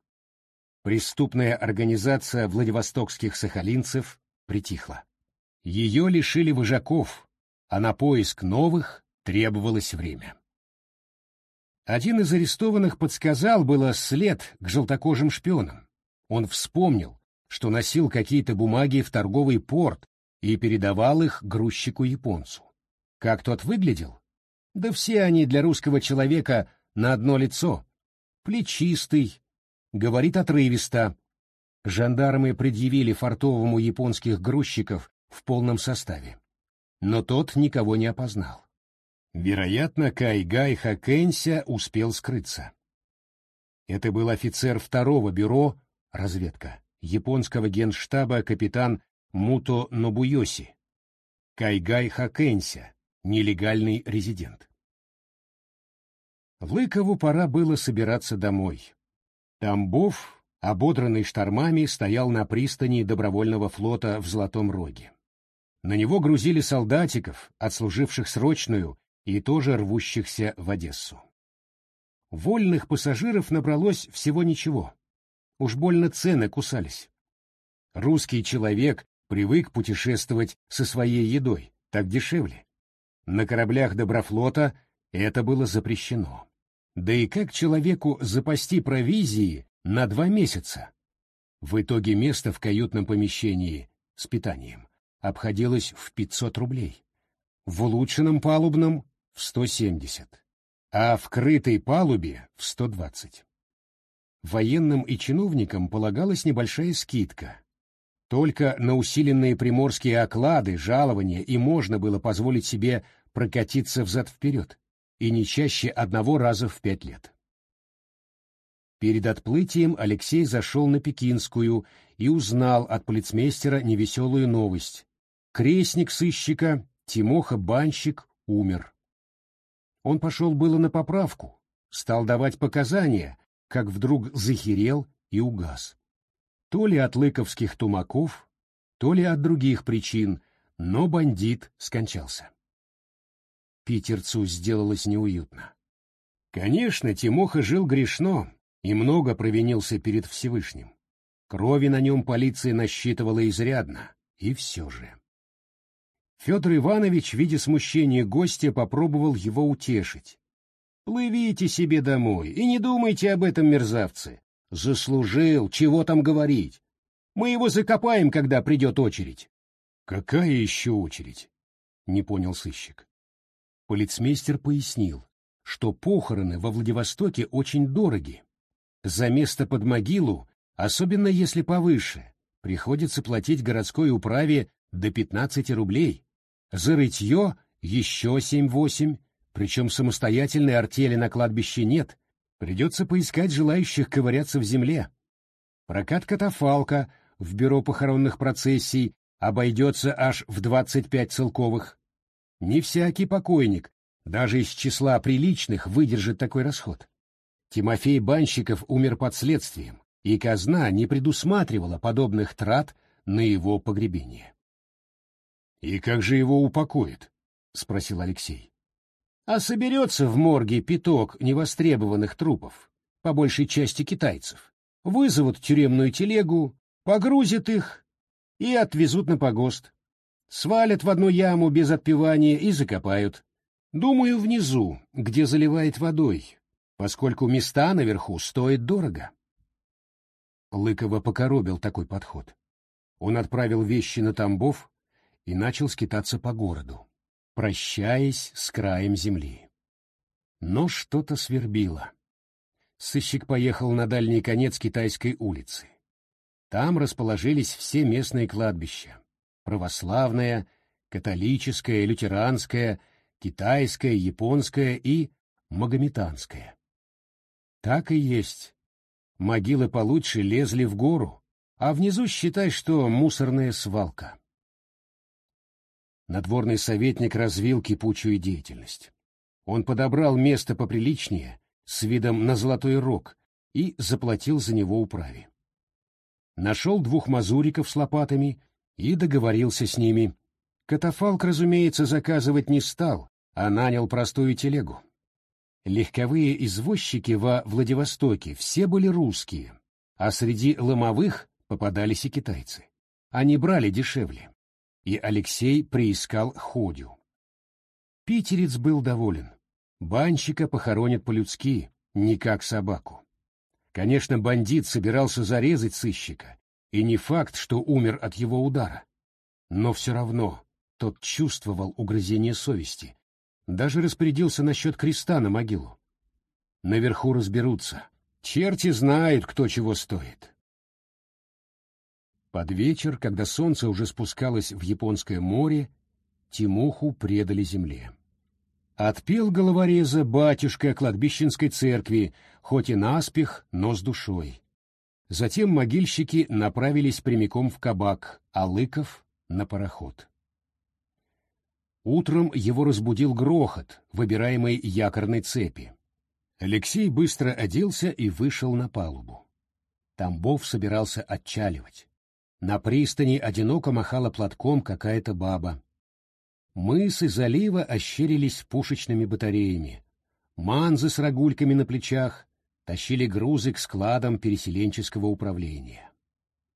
Преступная организация владивостокских сахалинцев притихла. Ее лишили вожаков, а на поиск новых требовалось время. Один из арестованных подсказал было след к желтокожим шпионам. Он вспомнил, что носил какие-то бумаги в торговый порт и передавал их грузчику-японцу. Как тот выглядел? Да все они для русского человека на одно лицо. Плечистый, говорит отрывисто. Жандармы предъявили фартовому японских грузчиков в полном составе. Но тот никого не опознал. Вероятно, Кайгай Хакенся успел скрыться. Это был офицер второго бюро разведка японского генштаба капитан Муто Нобуйоси, Кайгай Хакенся, нелегальный резидент. Лыкову пора было собираться домой. Тамбов, ободранный штормами, стоял на пристани добровольного флота в Золотом Роге. На него грузили солдатиков, отслуживших срочную и тоже рвущихся в Одессу. Вольных пассажиров набралось всего ничего. Уж больно цены кусались. Русский человек привык путешествовать со своей едой, так дешевле. На кораблях Доброфлота это было запрещено. Да и как человеку запасти провизии на два месяца? В итоге место в каютном помещении с питанием обходилось в 500 рублей. В улучшенном палубном — в 170, а в крытой палубе — в 120. Военным и чиновникам полагалась небольшая скидка, только на усиленные приморские оклады, жалования и можно было позволить себе прокатиться взад-вперед, и не чаще одного раза в пять лет. Перед отплытием Алексей зашел на Пекинскую и узнал от полицмейстера невеселую новость. Крестник сыщика, Тимоха Банщик, умер. Он пошел было на поправку, стал давать показания, как вдруг захерел и угас то ли от лыковских тумаков, то ли от других причин, но бандит скончался. Питерцу сделалось неуютно. Конечно, Тимоха жил грешно и много провинился перед Всевышним. Крови на нем полиция насчитывала изрядно, и все же. Федор Иванович, видя смущение гостя, попробовал его утешить. «Плывите себе домой и не думайте об этом, мерзавце. Заслужил, чего там говорить. Мы его закопаем, когда придет очередь. Какая еще очередь? Не понял сыщик. Полицмейстер пояснил, что похороны во Владивостоке очень дороги. За место под могилу, особенно если повыше, приходится платить городской управе до 15 рублей. За рытье еще 7-8, причем самостоятельной артели на кладбище нет, Придется поискать желающих ковыряться в земле. Прокат катафалка в бюро похоронных процессий обойдется аж в 25 целковых. Не всякий покойник, даже из числа приличных, выдержит такой расход. Тимофей Банщиков умер под следствием, и казна не предусматривала подобных трат на его погребение. — И как же его упокоят? — спросил Алексей а соберется в морге пяток невостребованных трупов, по большей части китайцев. Вызовут тюремную телегу, погрузят их и отвезут на погост. Свалят в одну яму без отпевания и закопают. Думаю, внизу, где заливает водой, поскольку места наверху стоят дорого. Лыкова покоробил такой подход. Он отправил вещи на Тамбов и начал скитаться по городу прощаясь с краем земли. Но что-то свербило. Сыщик поехал на дальний конец Китайской улицы. Там расположились все местные кладбища. Православное, католическое, лютеранское, китайское, японское и магометанское. Так и есть. Могилы получше лезли в гору, а внизу считай, что мусорная свалка надворный советник развил кипучую деятельность. Он подобрал место поприличнее, с видом на золотой рог, и заплатил за него управе. Нашел двух мазуриков с лопатами и договорился с ними. Катафалк, разумеется, заказывать не стал, а нанял простую телегу. Легковые извозчики во Владивостоке все были русские, а среди ломовых попадались и китайцы. Они брали дешевле и Алексей приискал Ходю. Питерец был доволен. Банщика похоронят по-людски, не как собаку. Конечно, бандит собирался зарезать сыщика, и не факт, что умер от его удара. Но все равно Тот чувствовал угрызение совести. Даже распорядился насчет креста на могилу. Наверху разберутся. Черти знают, кто чего стоит. Под вечер, когда солнце уже спускалось в Японское море, Тимуху предали земле. Отпел головореза батюшка кладбищенской церкви, хоть и наспех, но с душой. Затем могильщики направились прямиком в кабак, а Лыков — на пароход. Утром его разбудил грохот, выбираемой якорной цепи. Алексей быстро оделся и вышел на палубу. Тамбов собирался отчаливать. На пристани одиноко махала платком какая-то баба. Мысы залива ощерились пушечными батареями. Манзы с рогульками на плечах тащили грузы к складам переселенческого управления.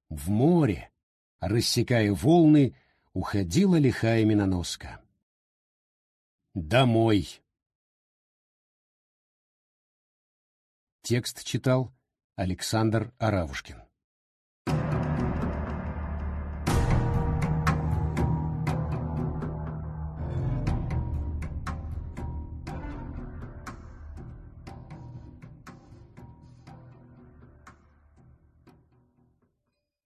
В море, рассекая волны, уходила лихая миноноска. Домой. Текст читал Александр Аравушкин.